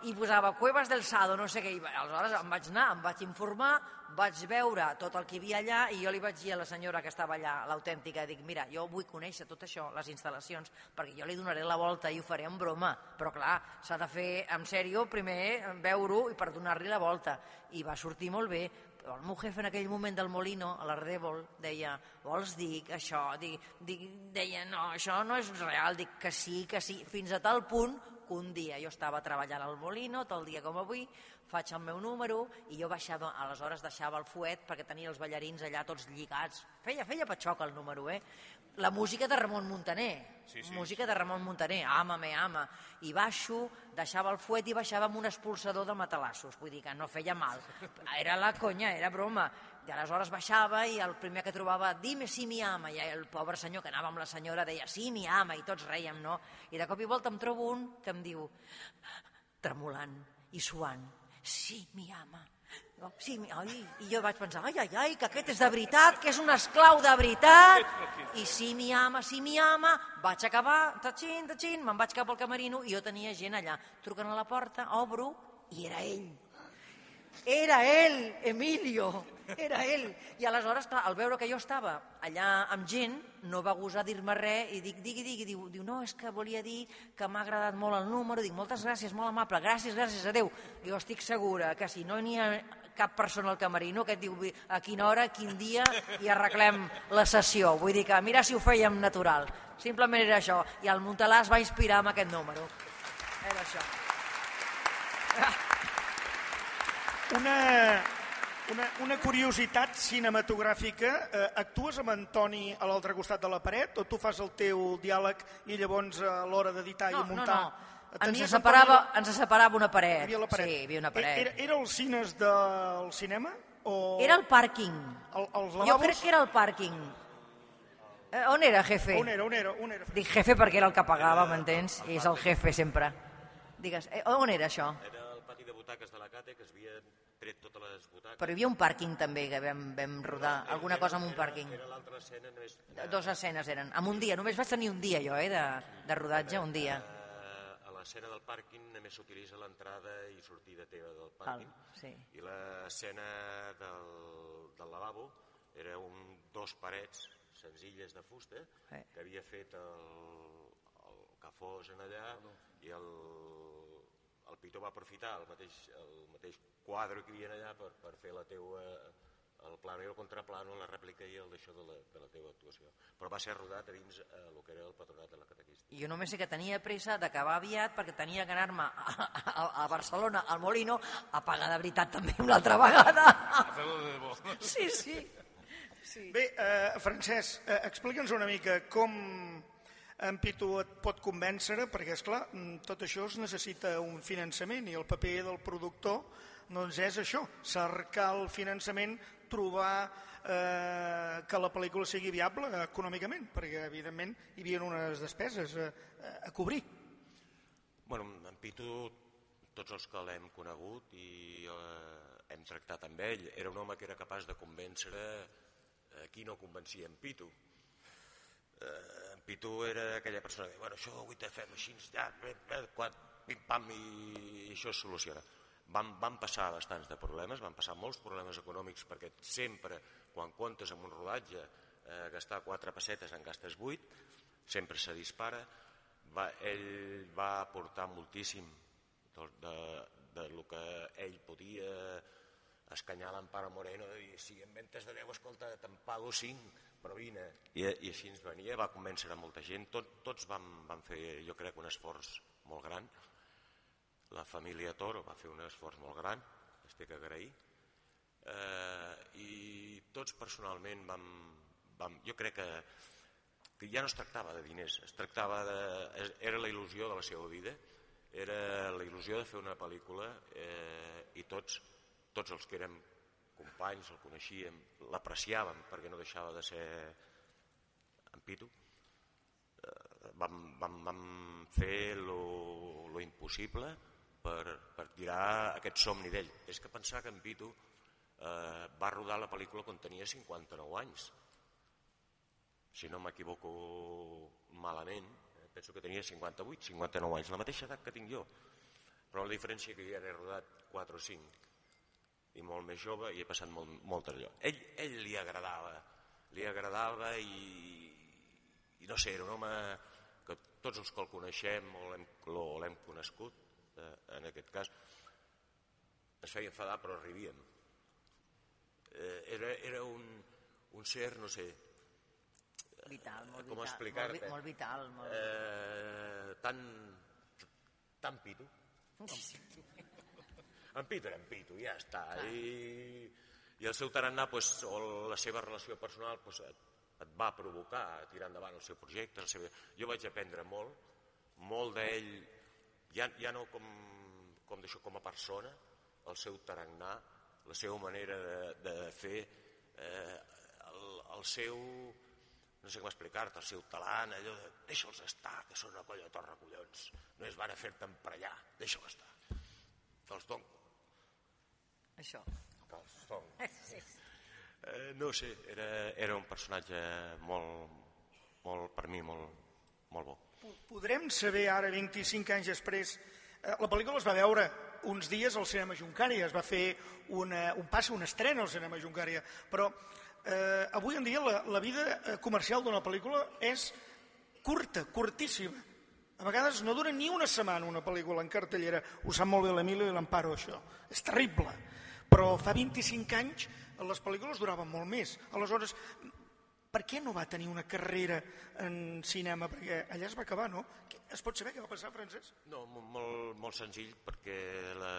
S2: i posava Cuevas del Sado, no sé què, i aleshores em vaig anar, em vaig informar, vaig veure tot el que hi havia allà i jo li vaig dir a la senyora que estava allà, l'autèntica, dic, mira, jo vull conèixer tot això, les instal·lacions, perquè jo li donaré la volta i ho faré en broma, però clar, s'ha de fer en sèrio, primer veure-ho i per donar-li la volta, i va sortir molt bé, el meu jefe en aquell moment del Molino, a l'Ardèvol, deia, vols dir que això? Dic, dic, deia, no, això no és real, dic que sí, que sí, fins a tal punt que un dia jo estava treballant al Molino, tot el dia com avui, faig el meu número i jo baixava, aleshores deixava el fuet perquè tenia els ballarins allà tots lligats. Feia, feia patxoca el número, eh? La música de Ramon Muntaner,
S3: Sí, sí,
S2: música de Ramon Muntaner, ama, me ama. I baixo, deixava el fuet i baixava amb un expulsador de matalassos, vull dir que no feia mal. Era la conya, era broma. I aleshores baixava i el primer que trobava, dime si mi ama, i el pobre senyor que anava amb la senyora deia, sí, mi ama, i tots reiem, no? I de cop i volta em trobo un que em diu, tremolant i suant, sí, mi ama. No, sí, ai, I jo vaig pensar, ai, ai, ai, que aquest és de veritat, que és un esclau de veritat. I sí, mi ama, sí, mi ama. Vaig acabar, tachín, tachín, me'n vaig cap al camerino i jo tenia gent allà. Truquen a la porta, obro, i era ell. Era ell, Emilio, era ell. I aleshores, clar, al veure que jo estava allà amb gent, no va gosar dir-me res i dic, digui, digui, diu, diu, no, és que volia dir que m'ha agradat molt el número, dic, moltes gràcies, molt amable, gràcies, gràcies, adeu. Jo estic segura que si no n'hi ha cap persona al camerino que et diu a quina hora, quin dia i arreglem la sessió. Vull dir que mira si ho fèiem natural. Simplement era això. I el Montalà es va inspirar en aquest número. Era això.
S6: Una, una, una curiositat cinematogràfica. Eh, actues amb Antoni a l'altre costat de la paret o tu fas el teu diàleg i llavors a l'hora d'editar
S2: No,
S6: i
S2: no,
S6: muntar...
S2: no.
S6: tens
S2: Ens separava, ens separava una paret.
S6: Hi havia la paret.
S2: Sí, hi havia una paret.
S6: Era, era els cines del cinema? O
S2: Era el pàrquing.
S6: el, els
S2: Jo
S6: lavabos?
S2: crec que era el pàrquing. Eh, on era, jefe?
S6: On era, on era, on era?
S2: Dic jefe perquè era el que pagava, m'entens? I és el jefe sempre. Digues, eh, on era això?
S7: Era el pati de butaques de la Cate, que es havia tret totes les butaques.
S2: Però hi havia un pàrquing també, que vam, vam rodar alguna cosa amb un pàrquing.
S7: Era l'altra escena només...
S2: Dos escenes eren. En un dia, només vaig tenir un dia jo, eh, de, de rodatge, un dia.
S7: Eh, a l'escena del pàrquing només s'utilitza l'entrada i sortida teva del pàrquing.
S2: sí.
S7: I l'escena del, del lavabo era un, dos parets senzilles de fusta
S2: Eh.
S7: que havia fet el, el Cafós en allà i el, el Pitó va aprofitar el mateix, el mateix quadre que hi havia allà per, per fer la teua el plano i el contraplano, la rèplica i el d'això de, la, de la teva actuació. Però va ser rodat a dins eh, el que era el patronat de la catequista.
S2: I jo només sé que tenia pressa d'acabar aviat perquè tenia que anar-me a, a, a Barcelona, al Molino, a pagar de veritat també una altra vegada.
S3: Debò.
S2: Sí, sí.
S6: Bé, eh, Francesc, eh, explica'ns una mica com en Pitu et pot convèncer, perquè, és clar, tot això es necessita un finançament i el paper del productor doncs és això, cercar el finançament, trobar eh, que la pel·lícula sigui viable econòmicament, perquè, evidentment, hi havia unes despeses a, a cobrir.
S7: Bueno, en Pitu, tots els que l'hem conegut i eh, hem tractat amb ell, era un home que era capaç de convèncer a qui no convencia en Pitu. Eh, en Pitu era aquella persona que bueno, això avui te fem així, ja, bé, bé, quan, pim, pam, i això es soluciona. Van, van passar bastants de problemes, van passar molts problemes econòmics perquè sempre, quan comptes amb un rodatge, eh, gastar quatre pessetes en gastes vuit, sempre se dispara. Va, ell va aportar moltíssim de, de, de lo que ell podia escanyar l'Empara Moreno de dir, si en ventes de 10, escolta, te'n pago 5, però vine. I, I així ens venia, va convèncer a molta gent. Tot, tots vam, vam fer, jo crec, un esforç molt gran. La família Toro va fer un esforç molt gran, estic a agrair. Eh, I tots personalment vam, vam... Jo crec que, que ja no es tractava de diners, es tractava de... Era la il·lusió de la seva vida, era la il·lusió de fer una pel·lícula eh, i tots, tots els que érem companys, el coneixíem, l'apreciàvem perquè no deixava de ser en Pitu. Eh, vam, vam, vam fer lo, lo impossible per, per tirar aquest somni d'ell. És que pensar que en Pitu eh, va rodar la pel·lícula quan tenia 59 anys. Si no m'equivoco malament, eh, penso que tenia 58, 59 anys, la mateixa edat que tinc jo. Però la diferència que ja he rodat 4 o 5 i molt més jove i he passat molt, molt allò. Ell, ell li agradava, li agradava i, i no sé, era un home que tots els que el coneixem o l'hem conegut, eh, en aquest cas, es feia enfadar però arribíem. Eh, era, era un, un ser, no sé,
S2: Vital, molt
S7: com
S2: vital.
S7: explicar-te?
S2: Molt, molt vital. Molt...
S7: eh, tan, tan pito. En Pito era en Pito, ja està. I, I el seu tarannà, pues, o la seva relació personal, pues, et, et va provocar a tirar endavant el seu projecte. La seva... Jo vaig aprendre molt, molt d'ell, ja, ja no com, com d'això com a persona, el seu tarannà, la seva manera de, de fer, eh, el, el seu, no sé com explicar-te, el seu talant, allò de deixa'ls estar, que són una colla de torre collons, no es van a fer-te emprenyar, deixa'ls estar. Te'ls dono,
S2: Això.
S7: te'ls dono.
S2: Sí.
S7: Eh, no sé, era, era un personatge molt, molt per mi, molt, molt bo.
S6: Podrem saber ara, 25 anys després, eh, la pel·lícula es va veure uns dies al cinema Juncaria, es va fer una, un passe, un estrena al cinema Juncaria, però eh, avui en dia la, la vida eh, comercial d'una pel·lícula és curta, curtíssima. A vegades no dura ni una setmana una pel·lícula en cartellera, ho sap molt bé l'Emili i l'Amparo, això. És terrible. Però fa 25 anys les pel·lícules duraven molt més. Aleshores, per què no va tenir una carrera en cinema? Perquè allà es va acabar, no? Es pot saber què va passar, Francesc?
S7: No, mo- molt, molt senzill, perquè la,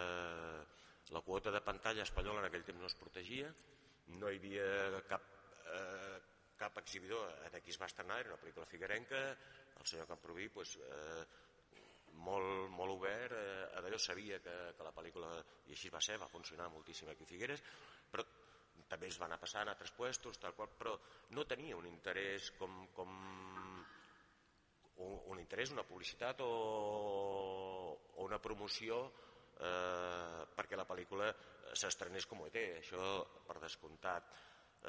S7: la quota de pantalla espanyola en aquell temps no es protegia, no hi havia cap, eh, cap exhibidor qui es va estrenar, era una pel·lícula figuerenca, el senyor Camproví, pues, eh, molt, molt obert, eh, d'allò sabia que, que la pel·lícula, i així va ser, va funcionar moltíssim aquí a Figueres, però també es va anar passant a altres puestos, tal qual, però no tenia un interès com, com un, un interès, una publicitat o, o una promoció eh, perquè la pel·lícula s'estrenés com ho té, això per descomptat.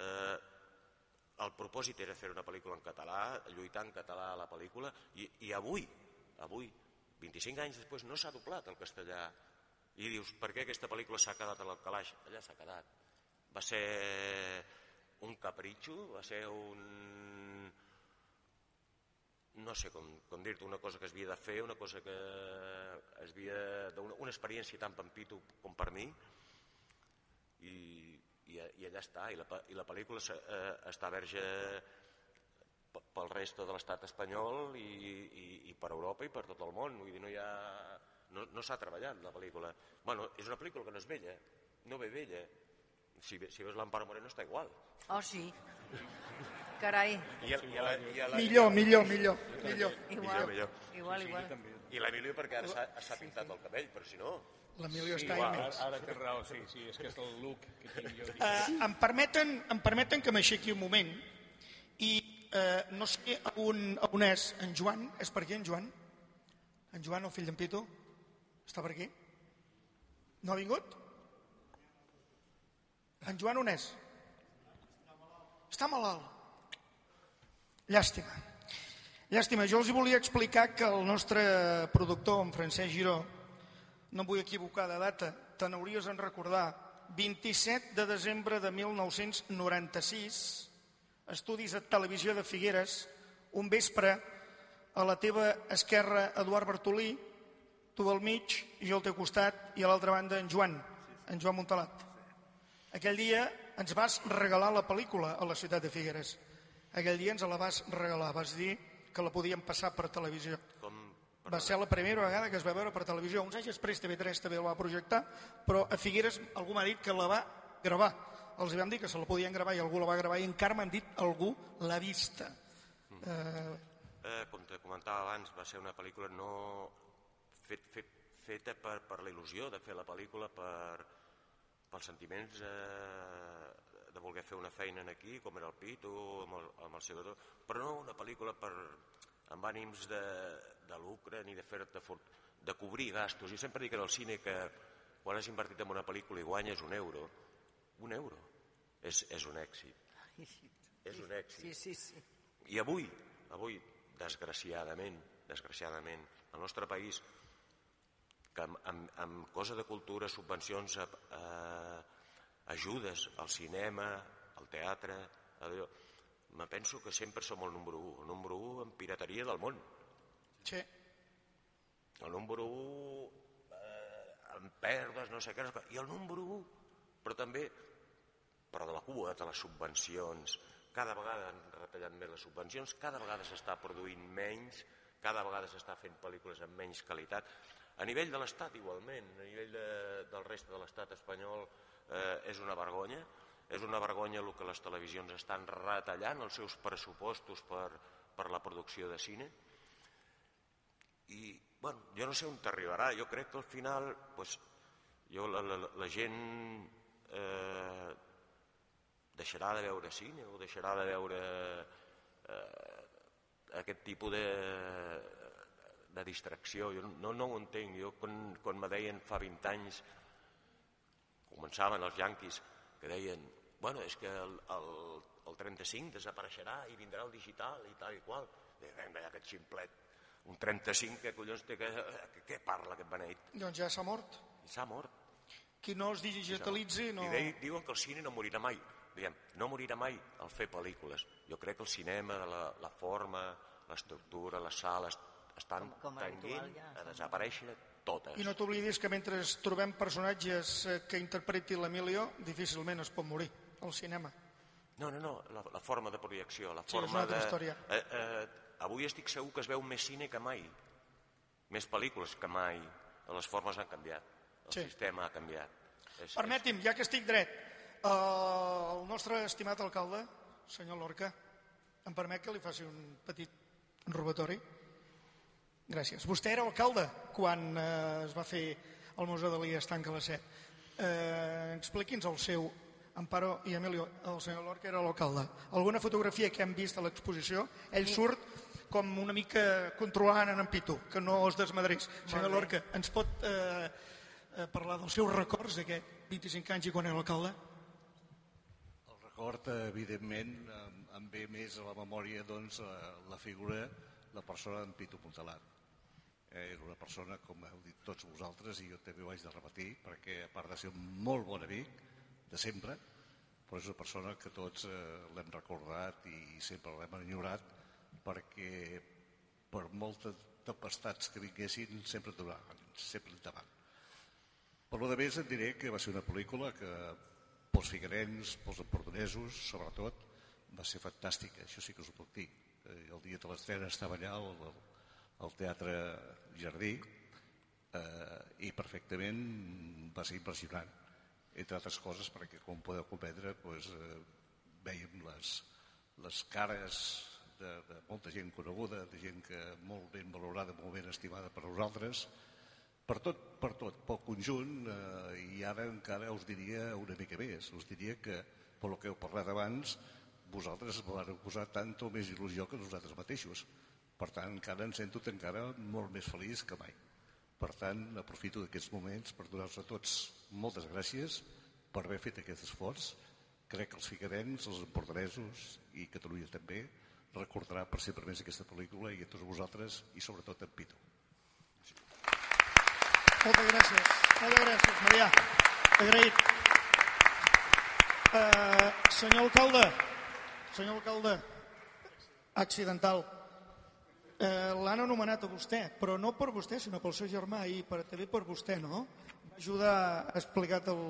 S7: Eh, el propòsit era fer una pel·lícula en català, lluitar en català a la pel·lícula, i, i avui, avui, 25 anys després, no s'ha doblat el castellà. I dius, per què aquesta pel·lícula s'ha quedat a l'Alcalaix? Allà s'ha quedat. Va ser un capritxo, va ser un... no sé com, com dir-te, una cosa que es havia de fer, una cosa que es havia... Una, una experiència tan pampito com per mi, i, i, i allà està, i la, i la pel·lícula eh, està verge pel resto de l'estat espanyol i, i, i per Europa i per tot el món. Vull dir, no hi ha no, no s'ha treballat la pel·lícula. Bueno, és una pel·lícula que no és vella no ve vella si, si veus l'Amparo Moreno està igual
S2: oh sí carai
S7: I, el, i, la, i la,
S6: millor, millor, millor, millor.
S2: igual,
S7: millor.
S2: igual, igual.
S7: i l'Emilio perquè ara s'ha pintat el cabell però si no
S6: L'Emilio
S3: Sí,
S6: està
S3: igual,
S6: immens.
S3: ara, ara té raó, sí, sí, és que és el look que tinc jo.
S6: Eh, em, permeten, em permeten que m'aixequi un moment i eh, no sé on, on és en Joan. És per aquí en Joan? En Joan, el fill d'en Pito? Està per aquí? No ha vingut? En Joan on és? Està malalt. Llàstima. Llàstima. Jo els hi volia explicar que el nostre productor, en Francesc Giró, no em vull equivocar de data, te n'hauries en recordar, 27 de desembre de 1996, estudis a Televisió de Figueres, un vespre, a la teva esquerra Eduard Bartolí, tu al mig, jo al teu costat, i a l'altra banda en Joan, en Joan Montalat. Aquell dia ens vas regalar la pel·lícula a la ciutat de Figueres. Aquell dia ens la vas regalar, vas dir que la podíem passar per televisió.
S7: com,
S6: Va ser la primera vegada que es va veure per televisió. Uns anys després TV3 també la va projectar, però a Figueres algú m'ha dit que la va gravar. Els vam dir que se la podien gravar i algú la va gravar i encara m'han dit algú l'ha vista. Eh,
S7: eh, com te comentava abans, va ser una pel·lícula no fet, fet, feta per, per la il·lusió de fer la pel·lícula, per, pels sentiments eh, de voler fer una feina en aquí, com era el Pitu, amb el, amb el Segador, però no una pel·lícula per, amb ànims de, de lucre ni de fer fort, de cobrir gastos. Jo sempre dic en el cine que quan has invertit en una pel·lícula i guanyes un euro, un euro, és, és un èxit. És un èxit.
S2: Sí, sí, sí.
S7: I avui, avui, desgraciadament, desgraciadament, el nostre país, que amb, amb, amb cosa de cultura, subvencions, eh, ajudes al cinema, al teatre, allò, me penso que sempre som el número 1, el número 1 en pirateria del món.
S6: sí.
S7: El número 1 eh, en pèrdues, no sé què, no sé què, i el número 1, però també però de la cua de les subvencions, cada vegada han retallat més les subvencions, cada vegada s'està produint menys, cada vegada s'està fent pel·lícules amb menys qualitat. A nivell de l'Estat, igualment, a nivell de, del reste de l'Estat espanyol eh, és una vergonya, és una vergonya el que les televisions estan retallant els seus pressupostos per, per la producció de cine. I, bueno, jo no sé on t'arribarà, jo crec que al final, pues, jo, la, la, la gent eh, deixarà de veure cine o deixarà de veure eh, aquest tipus de, de distracció. Jo no, no ho entenc. Jo, quan, quan me deien fa 20 anys, començaven els yanquis, que deien, bueno, és que el, el, el 35 desapareixerà i vindrà el digital i tal i qual. Deien, aquest ximplet, un 35, que collons té que... Què parla aquest beneit?
S6: Doncs ja s'ha mort.
S7: S'ha mort.
S6: Qui no es digitalitzi no...
S7: I de, diuen que el cine no morirà mai. Diem, no morirà mai al fer pel·lícules. Jo crec que el cinema, la, la forma, l'estructura, les sales, estan
S2: Com- com ja.
S7: a desaparèixer totes.
S6: I no t'oblidis que mentre trobem personatges eh, que interpreti l'Emilio, difícilment es pot morir al cinema.
S7: No, no, no, la, la forma de projecció, la
S6: Sí,
S7: forma de...
S6: història.
S7: Eh, eh, avui estic segur que es veu més cine que mai, més pel·lícules que mai. Les formes han canviat, el
S6: Sí.
S7: sistema ha canviat. És,
S6: Permeti'm, ja que estic dret, eh, el nostre estimat alcalde, senyor Lorca, em permet que li faci un petit robatori? Gràcies. Vostè era alcalde quan eh, es va fer el Museu Dalí a Estanc a la Set. Eh, Expliqui'ns el seu Amparo i Emilio, el senyor Lorca era l'alcalde. Alguna fotografia que hem vist a l'exposició, ell surt com una mica controlant en Pitu, que no es desmadrís. Senyor Lorca, ens pot eh, eh, parlar dels seus records d'aquest 25 anys i quan era alcalde?
S8: El record, eh, evidentment, em, ve més a la memòria doncs, la, la figura, la persona d'en Pitu Montalat. Eh, era una persona, com heu dit tots vosaltres, i jo també ho haig de repetir, perquè a part de ser un molt bon amic, de sempre, però és una persona que tots eh, l'hem recordat i sempre l'hem enyorat perquè per moltes tempestats que vinguessin sempre donaven, sempre endavant. Per lo de més et diré que va ser una pel·lícula que pels figuerens, pels empordonesos, sobretot, va ser fantàstica, això sí que us ho puc dir. Eh, el dia de l'estrena estava allà al, al Teatre Jardí eh, i perfectament va ser impressionant. Entre altres coses perquè com podeu comprendre doncs, eh, veiem les, les cares de, de molta gent coneguda, de gent que molt ben valorada, molt ben estimada per nosaltres, per tot, per tot, pel conjunt, eh, i ara encara us diria una mica més, us diria que, pel que heu parlat abans, vosaltres vau posar tanta o més il·lusió que nosaltres mateixos. Per tant, encara em sento encara molt més feliç que mai. Per tant, aprofito d'aquests moments per donar-vos a tots moltes gràcies per haver fet aquest esforç. Crec que els figuerens, els empordanesos i Catalunya també recordarà per sempre més aquesta pel·lícula i a tots vosaltres i sobretot en Pitu.
S6: Moltes gràcies. Moltes gràcies, Marià. Agraït. Uh, senyor alcalde, senyor alcalde, accidental, uh, l'han anomenat a vostè, però no per vostè, sinó pel seu germà i per, també per vostè, no? Va ajudar, ha explicat el,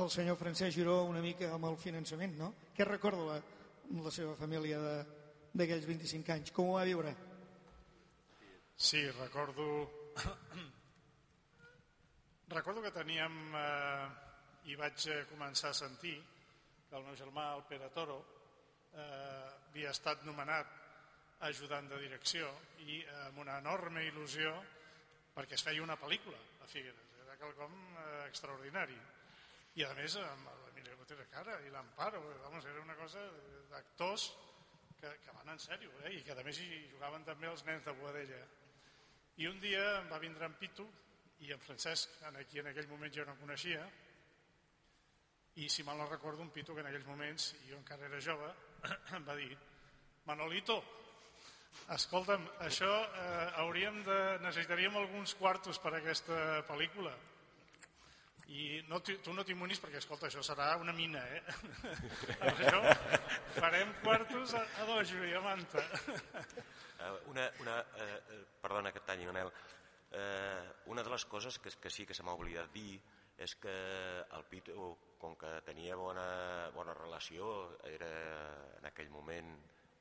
S6: el senyor Francesc Giró una mica amb el finançament, no? Què recorda la, la seva família d'aquells 25 anys? Com ho va viure?
S9: Sí, recordo Recordo que teníem, eh, i vaig eh, començar a sentir, que el meu germà, el Pere Toro, eh, havia estat nomenat ajudant de direcció i amb una enorme il·lusió perquè es feia una pel·lícula a Figueres. Era quelcom eh, extraordinari. I a més amb l'Emilio Gutiérrez Cara i l'Amparo, vamos, era una cosa d'actors que, que van en sèrio eh? i que a més hi jugaven també els nens de Boadella. I un dia em va vindre en Pitu, i en Francesc, aquí en aquell moment jo no coneixia, i si mal no recordo un pito que en aquells moments, i jo encara era jove, em va dir Manolito, escolta'm, això eh, hauríem de, necessitaríem alguns quartos per a aquesta pel·lícula. I no, tu no t'immunis perquè, escolta, això serà una mina, eh? això farem quartos a, a dojo i a manta.
S7: Uh, una, una, uh, perdona que et talli, Manel, Eh, una de les coses que, que sí que se m'ha oblidat dir és que el Pitu, com que tenia bona, bona relació, era en aquell moment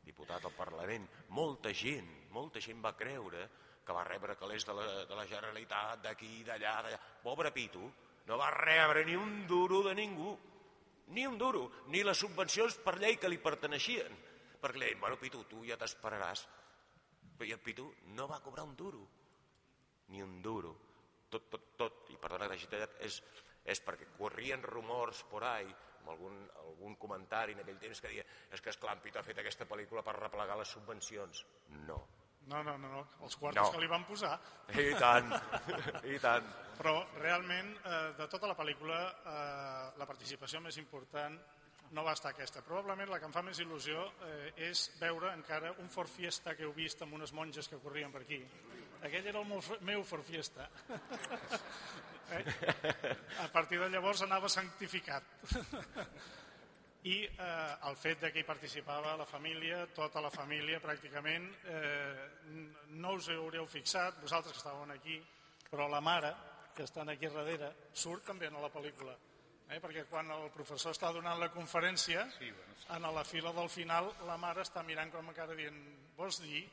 S7: diputat al Parlament, molta gent, molta gent va creure que va rebre calés de la, de la Generalitat, d'aquí, d'allà, d'allà. Pobre Pitu, no va rebre ni un duro de ningú, ni un duro, ni les subvencions per llei que li perteneixien. Perquè li deien, bueno, Pitu, tu ja t'esperaràs. I el Pitu no va cobrar un duro ni un duro. Tot, tot, tot, i perdona que tallat, és, és perquè corrien rumors por ahí, amb algun, algun comentari en aquell temps que deia és que Esclampit ha fet aquesta pel·lícula per replegar les subvencions. No.
S9: No, no, no, no. els quartos no. que li van posar.
S7: I tant, i tant.
S9: Però realment, eh, de tota la pel·lícula, eh, la participació més important no va estar aquesta. Probablement la que em fa més il·lusió eh, és veure encara un Ford Fiesta que heu vist amb unes monges que corrien per aquí. Aquell era el meu Ford Fiesta. eh? A partir de llavors anava sanctificat. I eh, el fet de que hi participava la família, tota la família pràcticament, eh, no us haureu fixat, vosaltres que estàveu aquí, però la mare, que estan aquí darrere, surt també a la pel·lícula eh? perquè quan el professor està donant la conferència, sí, bueno, sí. en la fila del final, la mare està mirant com encara dient, vols dir?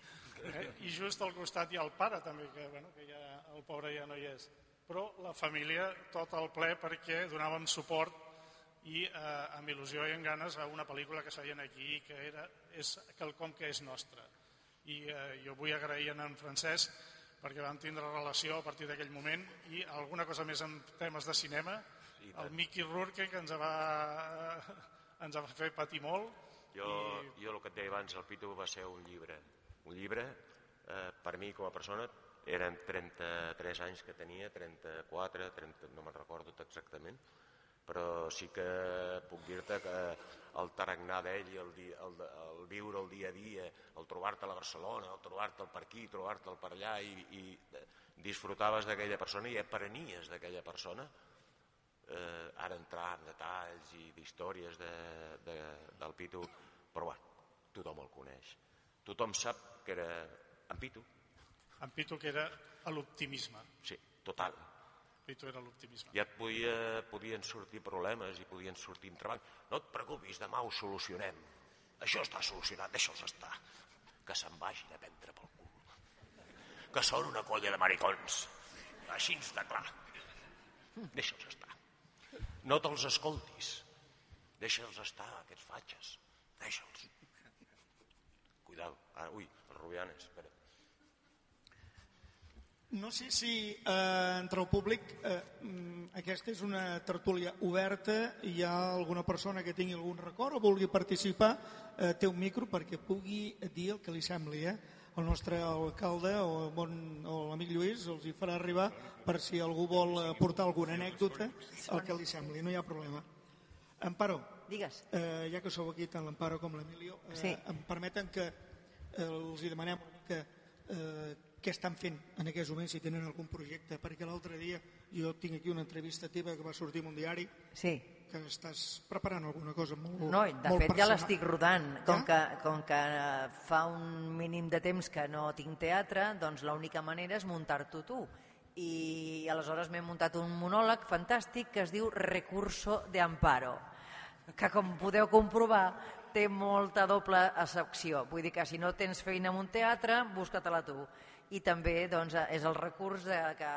S9: Eh? I just al costat hi ha el pare també, que, bueno, que ja, el pobre ja no hi és. Però la família, tot el ple, perquè donàvem suport i eh, amb il·lusió i amb ganes a una pel·lícula que s'havien aquí que era, és quelcom que és nostre. I eh, jo vull agrair a en Francesc perquè vam tindre relació a partir d'aquell moment i alguna cosa més en temes de cinema
S7: I
S9: el. Mickey Rourke que ens va, ens va fer patir molt.
S7: Jo, jo el que et deia abans, el Pitu va ser un llibre. Un llibre, eh, per mi com a persona, eren 33 anys que tenia, 34, 30, no me'n recordo exactament, però sí que puc dir-te que el tarannà d'ell, el, el, el viure el dia a dia, el trobar-te a la Barcelona, el trobar-te'l per aquí, trobar-te'l per allà i, i disfrutaves d'aquella persona i aprenies d'aquella persona, eh, ara entrar en detalls i d'històries de, de, del Pitu, però bueno, tothom el coneix. Tothom sap que era en Pitu,
S9: En Pitu que era a l'optimisme.
S7: sí, total.
S9: Pitu era l'optimisme.
S7: Ja et podia, podien sortir problemes i podien sortir entrebancs. No et preocupis, demà ho solucionem. Això està solucionat, deixa'ls estar. Que se'n vagin a prendre pel cul. Que són una colla de maricons. Així de clar. Deixa'ls estar. No te'ls escoltis. Deixa'ls estar, aquests fatxes. Deixa'ls. Cuidado. Ah, el Rubianes, espera.
S6: No sé si eh, entre el públic eh, mm, aquesta és una tertúlia oberta hi ha alguna persona que tingui algun record o vulgui participar, eh, té un micro perquè pugui dir el que li sembli. Eh? El nostre alcalde o, bon, o l'amic Lluís els hi farà arribar per si algú vol aportar alguna anècdota el que li sembli, no hi ha problema. Amparo,
S2: Digues.
S6: eh, ja que sou aquí tant l'Amparo com l'Emilio, eh,
S2: Sí.
S6: em permeten que eh, els hi demanem una mica eh, què estan fent en aquests moments, si tenen algun projecte, perquè l'altre dia jo tinc aquí una entrevista teva que va sortir en un diari
S2: Sí.
S6: que estàs preparant alguna cosa molt
S2: No, de
S6: molt
S2: fet ja
S6: personal.
S2: l'estic rodant. Com,
S6: Ja?
S2: que, com que eh, fa un mínim de temps que no tinc teatre, doncs l'única manera és muntar-t'ho tu. I aleshores m'he muntat un monòleg fantàstic que es diu Recurso de Amparo, que com podeu comprovar té molta doble accepció. Vull dir que si no tens feina en un teatre, busca-te-la tu. I també doncs, és el recurs de, que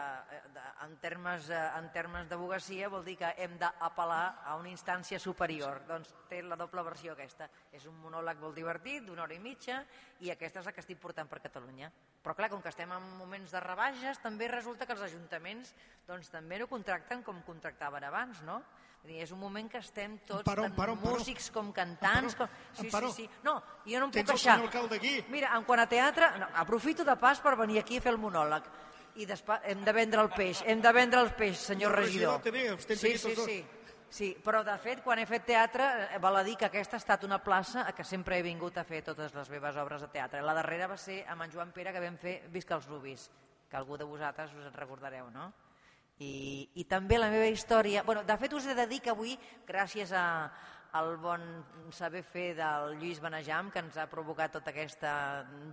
S2: de, en termes, eh, en termes d'abogacia vol dir que hem d'apel·lar a una instància superior. Doncs té la doble versió aquesta. És un monòleg molt divertit, d'una hora i mitja, i aquesta és la que estic portant per Catalunya. Però clar, com que estem en moments de rebaixes, també resulta que els ajuntaments doncs, també no contracten com contractaven abans, no? Dir, és un moment que estem tots,
S6: Amparo,
S2: tant
S6: Amparo.
S2: músics com cantants...
S6: Amparo,
S2: com... Sí,
S6: Amparo.
S2: sí, sí. No, jo no em
S6: Tens
S2: puc
S6: el senyor alcalde aquí.
S2: Mira, en quant a teatre, no, aprofito de pas per venir aquí a fer el monòleg. I després hem de vendre el peix, hem de vendre el peix, senyor
S6: El
S2: regidor.
S6: regidor també,
S2: sí, sí, sí. Sí, però de fet, quan he fet teatre, eh, val a dir que aquesta ha estat una plaça a què sempre he vingut a fer totes les meves obres de teatre. La darrera va ser amb en Joan Pere, que vam fer Visca els Rubis, que algú de vosaltres us en recordareu, no? I, i també la meva història... Bueno, de fet, us he de dir que avui, gràcies a, al bon saber fer del Lluís Benejam, que ens ha provocat tota aquesta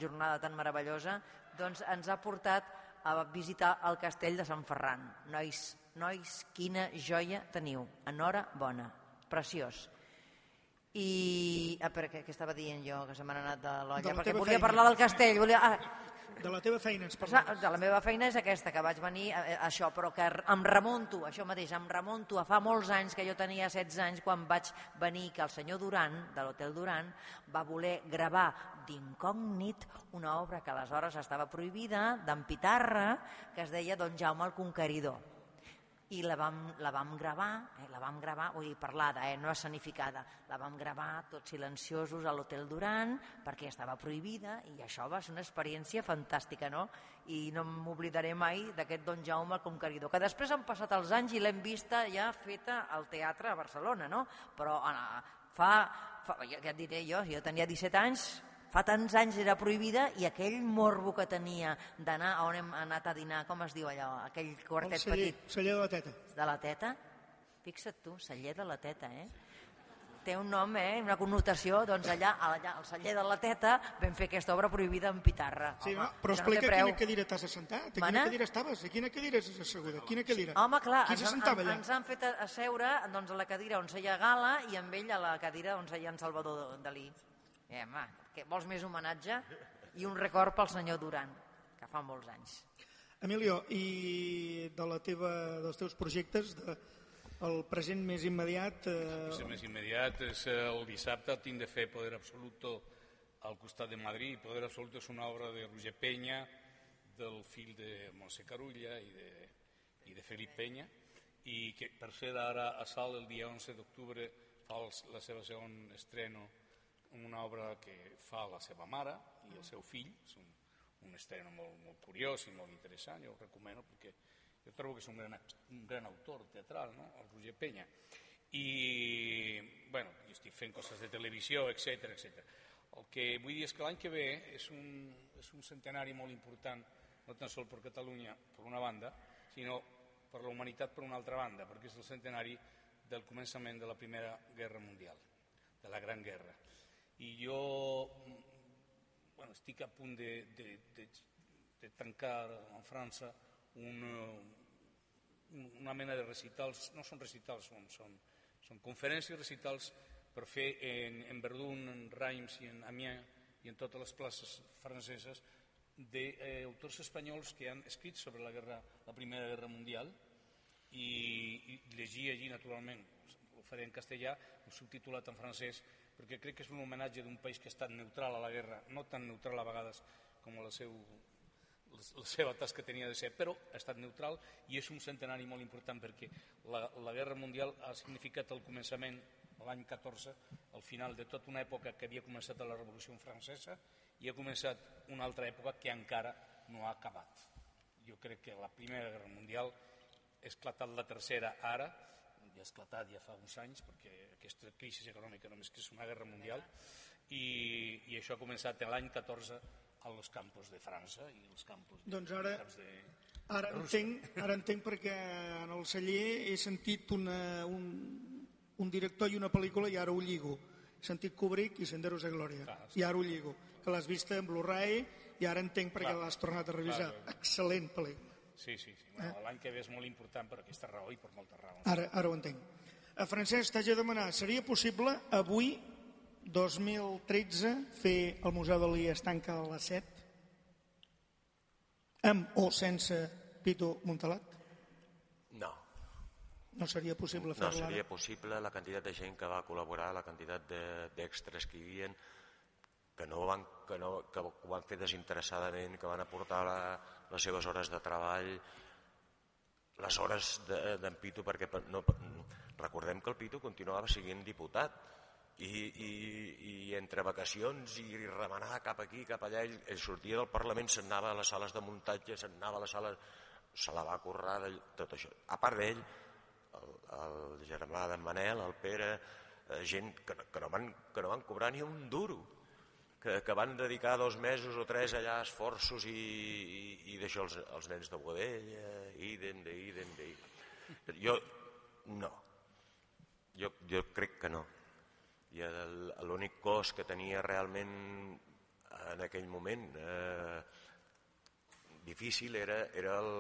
S2: jornada tan meravellosa, doncs ens ha portat a visitar el castell de Sant Ferran. Nois, nois, quina joia teniu. Enhorabona. Preciós. I... Ah, però què, què estava dient jo, que se m'ha anat de l'olla?
S6: la
S2: Perquè volia
S6: feina.
S2: parlar del castell. Volia... Ah,
S6: De la teva feina ens parlaves.
S2: de la meva feina és aquesta, que vaig venir a, a això, però que em remonto, això mateix, em remonto a fa molts anys, que jo tenia 16 anys, quan vaig venir, que el senyor Duran, de l'Hotel Duran, va voler gravar d'incògnit una obra que aleshores estava prohibida, d'en Pitarra, que es deia Don Jaume el Conqueridor i la vam, la vam gravar, eh, la vam gravar, vull dir, parlada, eh, no escenificada, la vam gravar tots silenciosos a l'Hotel Duran perquè estava prohibida i això va ser una experiència fantàstica, no? I no m'oblidaré mai d'aquest Don Jaume el Conqueridor, que després han passat els anys i l'hem vista ja feta al teatre a Barcelona, no? Però eh, fa, fa ja et diré jo, jo tenia 17 anys, fa tants anys era prohibida i aquell morbo que tenia d'anar a on hem anat a dinar, com es diu allò, aquell
S6: El
S2: quartet
S6: celler,
S2: petit
S6: celler de la teta.
S2: de la teta, fixa't tu, celler de la teta, eh? Té un nom, eh? Una connotació, doncs allà, allà al celler de la teta vam fer aquesta obra prohibida en Pitarra.
S6: Sí,
S2: Home?
S6: Però
S2: això no
S6: explica
S2: preu.
S6: quina cadira t'has assentat, a quina
S2: Mana?
S6: cadira estaves, a quina cadira has asseguda, quina cadira.
S2: Home, clar,
S6: Qui
S2: ens,
S6: allà?
S2: ens han fet a- asseure doncs, a la cadira on seia Gala i amb ell a la cadira on seia en Salvador Dalí. Eh, home, que vols més homenatge? I un record pel senyor Duran, que fa molts anys.
S6: Emilio, i de la teva, dels teus projectes, de, el present més immediat, eh,
S3: El més immediat és el dissabte tinc de fer Poder Absoluto al costat de Madrid. Poder Absoluto és una obra de Roger Penya, del fill de Montse Carulla i de, i de Felip Penya, i que per ser ara a Sal el dia 11 d'octubre fa la seva segon estreno una obra que fa la seva mare i el seu fill, és un, un estreno molt, molt curiós i molt interessant, jo ho recomano perquè jo trobo que és un gran, un gran autor teatral, no? el Roger Penya. I, bueno, jo estic fent coses de televisió, etc etc. El que vull dir és que l'any que ve és un, és un centenari molt important, no tan sol per Catalunya, per una banda, sinó per la humanitat per una altra banda, perquè és el centenari del començament de la Primera Guerra Mundial, de la Gran Guerra. I jo bueno, estic a punt de, de, de, de tancar en França un, una mena de recitals, no són recitals, són, són, són conferències recitals per fer en, en Verdun, en Reims i en Amiens i en totes les places franceses d'autors eh, espanyols que han escrit sobre la, guerra, la Primera Guerra Mundial i, i llegir allí naturalment. Ho faré en castellà, ho subtitulat en francès perquè crec que és un homenatge d'un país que ha estat neutral a la guerra, no tan neutral a vegades com la, seu, la seva tasca tenia de ser, però ha estat neutral i és un centenari molt important perquè la, la guerra mundial ha significat el començament l'any 14, al final de tota una època que havia començat a la Revolució Francesa i ha començat una altra època que encara no ha acabat. Jo crec que la Primera Guerra Mundial ha esclatat la tercera ara, ja ha esclatat ja fa uns anys, perquè aquesta crisi econòmica només que és una guerra mundial, i, i això ha començat l'any 14 als campos de França i els campos de,
S6: doncs ara,
S3: camps de,
S6: ara entenc, ara entenc perquè en el celler he sentit una, un, un director i una pel·lícula i ara ho lligo. He sentit Kubrick i Senderos de Glòria. Clar. I ara ho lligo. Que l'has vist en Blu-ray i ara entenc perquè l'has tornat a revisar. Clar, Excel·lent pel·lícula.
S3: Sí, sí, sí. Bueno, eh? L'any que ve és molt important per aquesta raó i per moltes raons.
S6: Ara, ara ho entenc. A Francesc, t'haig de demanar, seria possible avui, 2013, fer el Museu Dalí es tanca a les 7? Amb o sense Pito Montalat? No seria possible fer-la?
S7: No seria possible la quantitat de gent que va col·laborar, la quantitat d'extres que hi havia, que, no van, que, no, que ho van fer desinteressadament, que van aportar la, les seves hores de treball, les hores d'en de, Pitu, perquè no, recordem que el Pitu continuava siguent diputat, i, i, i entre vacacions i remenar cap aquí, cap allà, ell, ell sortia del Parlament, se'n a les sales de muntatge, se'n a les sales... Se la va currar, tot això. A part d'ell, el germà d'en Manel, el Pere, eh, gent que, que, no van, que no van cobrar ni un duro, que, que van dedicar dos mesos o tres allà esforços i, i, i d'això els, els nens de Boadella, idem, de idem, de idem. Jo, no. Jo, jo crec que no. I l'únic cos que tenia realment en aquell moment eh, difícil era, era el,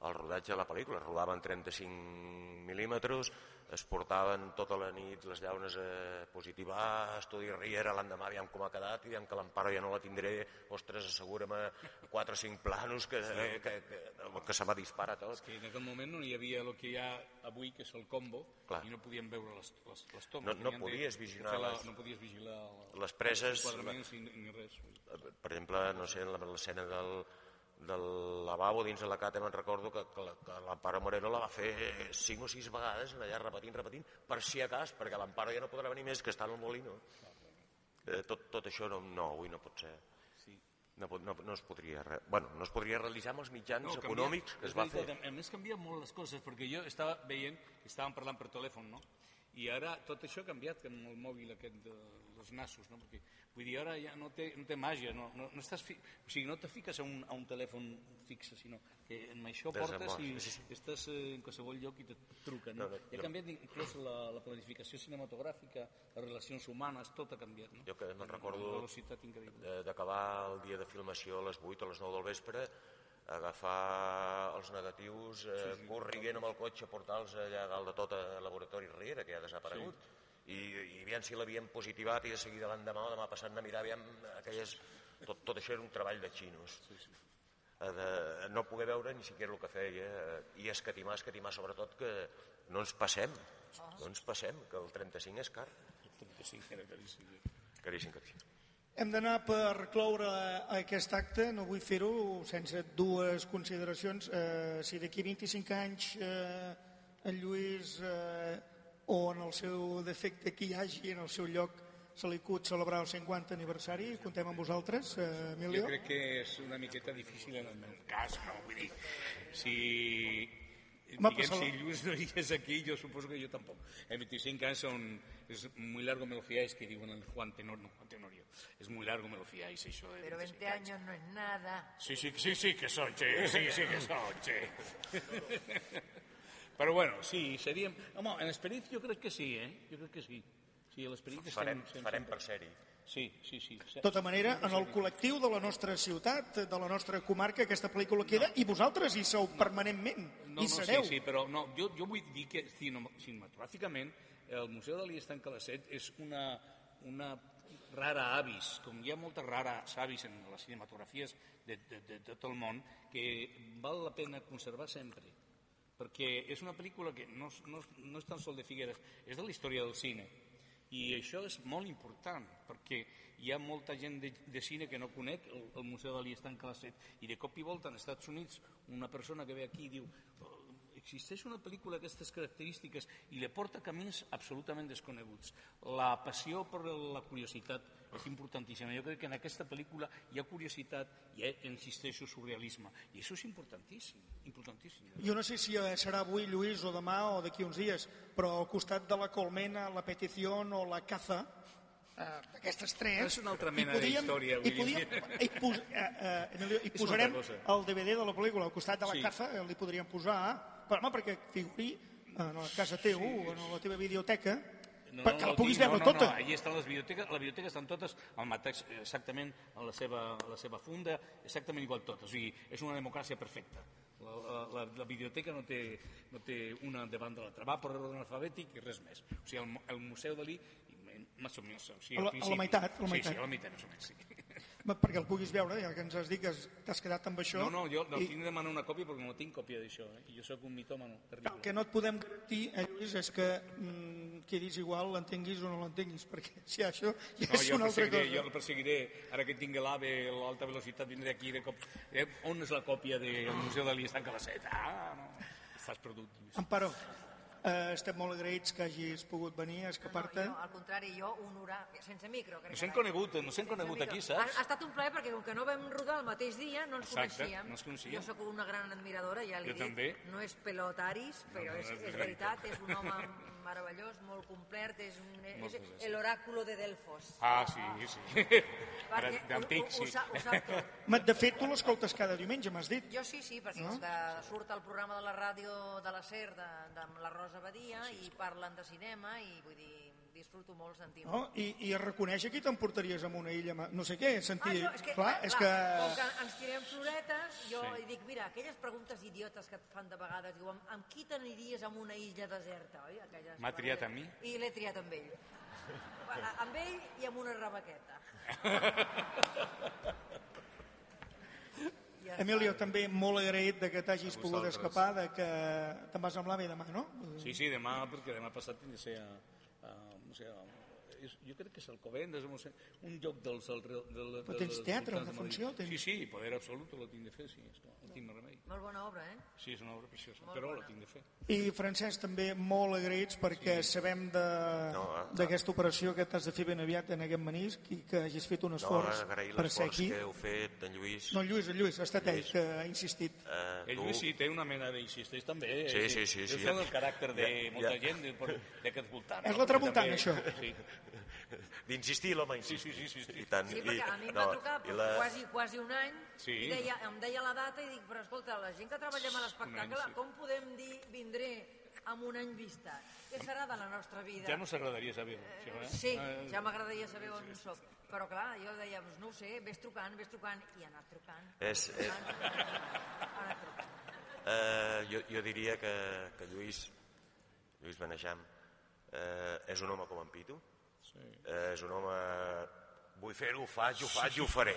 S7: el rodatge de la pel·lícula. Rodaven 35 mil·límetres, es portaven tota la nit les llaunes a positivar, a estudi Riera, l'endemà aviam com ha quedat, aviam que l'Amparo ja no la tindré, ostres, assegura'm 4 o 5 planos que, sí. que, que, que, que se m'ha disparat tot.
S3: És que en aquell moment no hi havia el que hi ha avui, que és el combo, Clar. i no podíem veure les, les, les tomes.
S7: No, no podies de, vigilar,
S3: la, les, no podies vigilar
S7: les preses,
S3: els ni, ni res.
S7: Per exemple, no sé, l'escena del, del lavabo dins de la càtera me'n recordo que, que, que l'Amparo Moreno la va fer cinc o sis vegades allà repetint, repetint, per si a cas, perquè l'Amparo ja no podrà venir més que està en el molino. Eh, tot, tot això no, no, avui no pot ser. No, no, no, es podria, bueno, no es podria realitzar amb els mitjans no, econòmics que es va fer.
S3: A més, canvia molt les coses, perquè jo estava veient, estàvem parlant per telèfon, no? I ara tot això ha canviat amb el mòbil aquest de los nassos, no? Perquè Vull dir, ara ja no té, no té màgia, no, no, no, estàs fi... o sigui, no te fiques a un, a un telèfon fixe, sinó que amb això portes i estàs eh, en qualsevol lloc i te truquen. No? No, no, ha canviat inclús la, la planificació cinematogràfica, les relacions humanes, tot ha canviat. No?
S7: Jo que me'n recordo d'acabar el dia de filmació a les 8 o a les 9 del vespre, agafar els negatius, eh, sí, sí, corriguent amb el cotxe, portar-los allà dalt de tot a laboratori Riera, que ja ha desaparegut. Sí i, i aviam si l'havien positivat i de seguida l'endemà o demà passant a mirar aviam aquelles... Tot, tot això era un treball de xinos. Sí, sí. De no poder veure ni siquiera el que feia i escatimar, escatimar sobretot que no ens passem, no ens passem, que el 35 és car.
S3: El 35 era caríssim.
S7: Caríssim, caríssim.
S6: Hem d'anar per cloure aquest acte, no vull fer-ho sense dues consideracions. Eh, si d'aquí 25 anys eh, en Lluís eh, o en el seu defecte que hi hagi en el seu lloc se li cut celebrar el 50 aniversari, contem amb vosaltres, eh, Emilio?
S3: Jo crec que és una miqueta difícil en el meu cas, no? Vull dir, si,
S6: Pues,
S3: si Lluís no és aquí, jo suposo que jo tampoc. En 25 anys son, es muy largo me lo fiáis, que diuen el Juan Tenor, no, Juan Tenorio. Es muy largo me lo fiáis, això de
S2: Pero
S3: 25
S2: 20 años no es nada.
S3: Sí, sí, sí, sí que son, che, sí, sí que son, che. Però bueno, sí, seríem... Home, en esperit jo crec que sí, eh? Jo crec que sí. Sí, l'esperit.
S7: Farem, farem per sèrie.
S3: Sí, sí, sí.
S6: De tota manera, en el col·lectiu de la nostra ciutat, de la nostra comarca, aquesta pel·lícula queda i vosaltres hi sou permanentment,
S3: No,
S6: hi
S3: no,
S6: sereu.
S3: sí, sí, però no, jo, jo vull dir que cinematogràficament el Museu Dalí està en Calacet és una, una rara avis, com hi ha moltes rares avis en les cinematografies de, de, de, de tot el món, que val la pena conservar sempre perquè és una pel·lícula que no, no, no és tan sol de Figueres, és de la història del cine. I això és molt important, perquè hi ha molta gent de, de cine que no conec, el, el Museu Dalí està en Calacet, i de cop i volta als Estats Units una persona que ve aquí i diu "Oh, existeix una pel·lícula d'aquestes característiques i le porta camins absolutament desconeguts. La passió per la curiositat és importantíssima. Jo crec que en aquesta pel·lícula hi ha curiositat, hi ha, insisteixo, surrealisme, i això és importantíssim, importantíssim.
S6: Jo no sé si eh, serà avui, Lluís, o demà, o d'aquí uns dies, però al costat de la colmena, la petició o la caza, eh, d'aquestes tres...
S3: És una altra mena d'història,
S6: Hi, podíem, hi, pos, eh, eh, hi posarem el DVD de la pel·lícula al costat de la
S3: Sí.
S6: caza, eh, li podríem posar, però, home, perquè figuri en la casa teu, sí, en la teva videoteca,
S3: No,
S6: perquè la
S3: no,
S6: puguis
S3: no,
S6: veure
S3: no,
S6: tota.
S3: No, allí estan les biblioteques, la biblioteca estan totes al mateix, exactament a la seva, a la seva funda, exactament igual totes. O sigui, és una democràcia perfecta. La, la, la, biblioteca no té, no té una davant de l'altra. Va per ordre alfabètic i res més. O sigui, el, el Museu Dalí, més o menys... O sigui,
S6: A la- a la meitat, a la
S3: sí,
S6: meitat.
S3: Sí, a la meitat, més o menys, sí.
S6: Perquè el puguis veure, ja que ens has dit que has- t'has quedat amb això.
S3: No, no, jo no,
S6: i
S3: tinc de demanar una còpia perquè no tinc còpia d'això. Eh? I jo sóc un mitòmano
S6: el
S3: terrible.
S6: que no et podem garantir, eh, Lluís, és que mm, quedis igual, l'entenguis o no l'entenguis, perquè si això ja
S3: No,
S6: és una altra cosa.
S3: jo el perseguiré, ara que tinc l'AVE, l'alta velocitat, vindré aquí de cop. Eh, on és la còpia del Museu Dalí? Està en Calacet. Ah, no. Estàs perdut. Lluís.
S6: Amparo, eh, estem molt agraïts que hagis pogut venir a escapar-te.
S2: No, jo, al contrari, jo honorar... Sense micro, crec
S3: No
S2: que
S3: s'hem
S2: vaig.
S3: conegut, no s'hem
S2: Sense
S3: conegut
S2: micro.
S3: aquí,
S2: Ha,
S3: saps?
S2: ha estat un plaer perquè com que no vam rodar el mateix dia, no ens
S3: Exacte,
S2: coneixíem.
S3: no ens coneixíem.
S2: Jo sóc una gran admiradora, ja l'he
S3: Jo també.
S2: No és pelotaris, però
S3: no,
S2: és,
S3: és
S2: és veritat, és un home meravellós, molt complet, és, un, és oráculo de Delfos.
S3: Ah, sí, sí. D'antic,
S2: ho, ho,
S3: sí.
S2: ho, sap, ho sap tot.
S6: De fet, tu l'escoltes cada diumenge, m'has dit.
S2: Jo sí, sí, perquè
S6: No?
S2: que surt al programa de la ràdio de la SER de, de la Rosa Badia i parlen de cinema i vull dir, disfruto molt sentint
S6: No? I, I es reconeix aquí t'emportaries amb una illa, no sé què, sentir...
S2: Ah, no, és que,
S6: clar, és que...
S2: com que ens tirem floretes, jo
S3: Sí.
S2: dic, mira, aquelles preguntes idiotes que et fan de vegades, diu, amb, amb qui t'aniries a una illa deserta, oi? Aquelles
S3: M'ha triat a mi?
S2: I l'he triat amb ell. A- amb ell i amb una rebequeta. Ja
S6: Emilio, també molt agraït de que t'hagis pogut escapar, de que te'n vas amb l'AVE demà, no?
S3: Sí, sí, demà, perquè demà passat tinc de ser a, a, no sé, a, és, jo crec que és Alcobendas, no sé, un lloc dels... Del, del, del,
S6: Però tens
S3: dels
S6: teatre, una funció, tens-
S3: Sí, sí, poder absolut lo tinc de fer, sí, esclar, no tinc més remei.
S2: Molt bona obra, eh?
S3: Sí, és una obra preciosa,
S2: Molt
S3: però
S2: bona.
S3: la tinc de fer.
S6: I Francesc, també molt agraïts perquè sabem de-
S7: No, ah,
S6: d'aquesta operació que t'has de fer ben aviat en aquest menisc i que hagis fet un
S7: No,
S6: esforç
S7: agrair
S6: per ser
S7: l'esforç
S6: aquí.
S7: que heu fet, en Lluís.
S6: No, Lluís, el Lluís, ha estat ell que ha insistit.
S7: Eh,
S3: El
S7: tu,
S3: Lluís sí té una mena d'insisteix també. eh?
S7: Sí, sí, sí, sí.
S3: És el caràcter de
S7: Ja,
S3: molta
S7: ja.
S3: gent de- per- d'aquest voltant.
S6: És
S3: no?
S6: la tramuntana,
S3: També-
S6: això.
S3: Sí.
S7: D'insistir, l'home
S3: Sí,
S7: insistir.
S3: sí, sí, sí, sí.
S7: I tant.
S2: Sí,
S7: i,
S2: perquè a mi em
S7: no,
S2: va trucar
S7: i la,
S2: quasi, quasi un any
S3: Sí.
S2: i deia, em deia la data i dic, però escolta, la gent que treballem a l'espectacle,
S3: sí.
S2: com podem dir vindré amb un any vista? Què serà de la nostra vida?
S3: Ja no s'agradaria saber-ho, això, eh?
S2: Sí,
S3: Eh,
S2: ja m'agradaria saber on soc. Però clar, jo deia, doncs no ho sé, ves trucant, ves trucant, i ha anat trucant.
S7: És-
S2: ha anat trucant.
S7: eh, jo, jo diria que, que Lluís, Lluís Benejam, eh, és un home com en Pitu. Sí. Eh, és un home... Vull fer-ho, ho faig, ho faig i ho faré.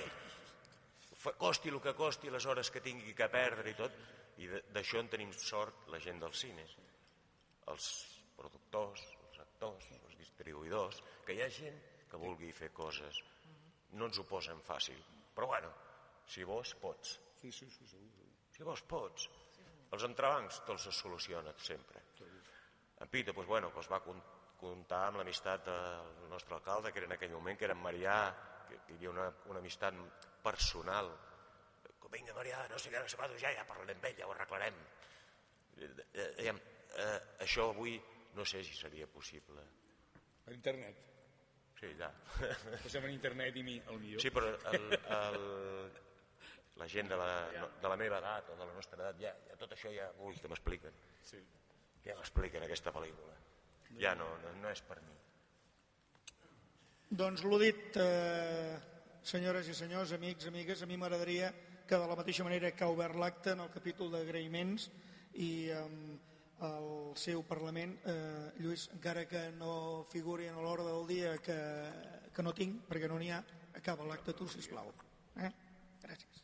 S7: Fa, costi el que costi, les hores que tingui que perdre i tot. I d'això en tenim sort la gent del cine. Els productors, els actors, els distribuïdors, que hi ha gent que vulgui fer coses no ens ho posen fàcil. Però bueno, si vols, pots.
S3: Sí, sí, sí, segur.
S7: Si vols, pots. Els entrebancs te'ls soluciona sempre. En Pito, doncs, bueno, doncs va comptar amb l'amistat del nostre alcalde, que era en aquell moment, que era en Marià, que hi havia una, una amistat personal. Vinga, Marià, no sé què, no sé què, ja, ja parlarem amb ell, ja ho arreglarem. Eh, eh, eh, això avui no sé si seria possible.
S3: Per internet.
S7: Sí, ja.
S3: Posem en internet i mi, el millor.
S7: Sí, però el, el, la gent de la, de la meva edat o de la nostra edat, ja, ja tot això ja vull que m'expliquen.
S3: Sí.
S7: Ja m'expliquen aquesta pel·lícula. Ja no, no, no és per mi.
S6: Doncs l'ho dit, eh, senyores i senyors, amics, amigues, a mi m'agradaria que de la mateixa manera que ha obert l'acte en el capítol d'agraïments i eh, el seu Parlament, eh, Lluís, encara que no figuri en l'hora del dia que, que no tinc, perquè no n'hi ha, acaba l'acte tu, sisplau. Eh? Gràcies.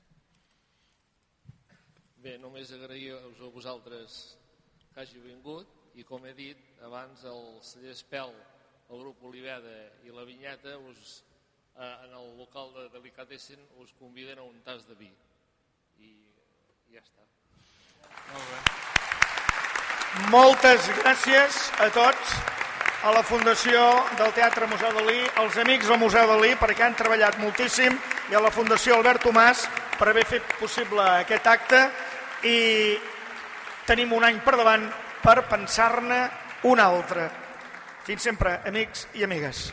S4: Bé, només agrair-vos a vosaltres que hagi vingut i com he dit abans el celler Espel, el grup Oliveda i la Vinyeta us, eh, en el local de Delicatessen us conviden a un tas de vi i ja està.
S6: Molt bé. Moltes gràcies a tots, a la Fundació del Teatre Museu Dalí, als amics del Museu Dalí perquè han treballat moltíssim i a la Fundació Albert Tomàs per haver fet possible aquest acte i tenim un any per davant per pensar-ne un altre. Fins sempre, amics i amigues.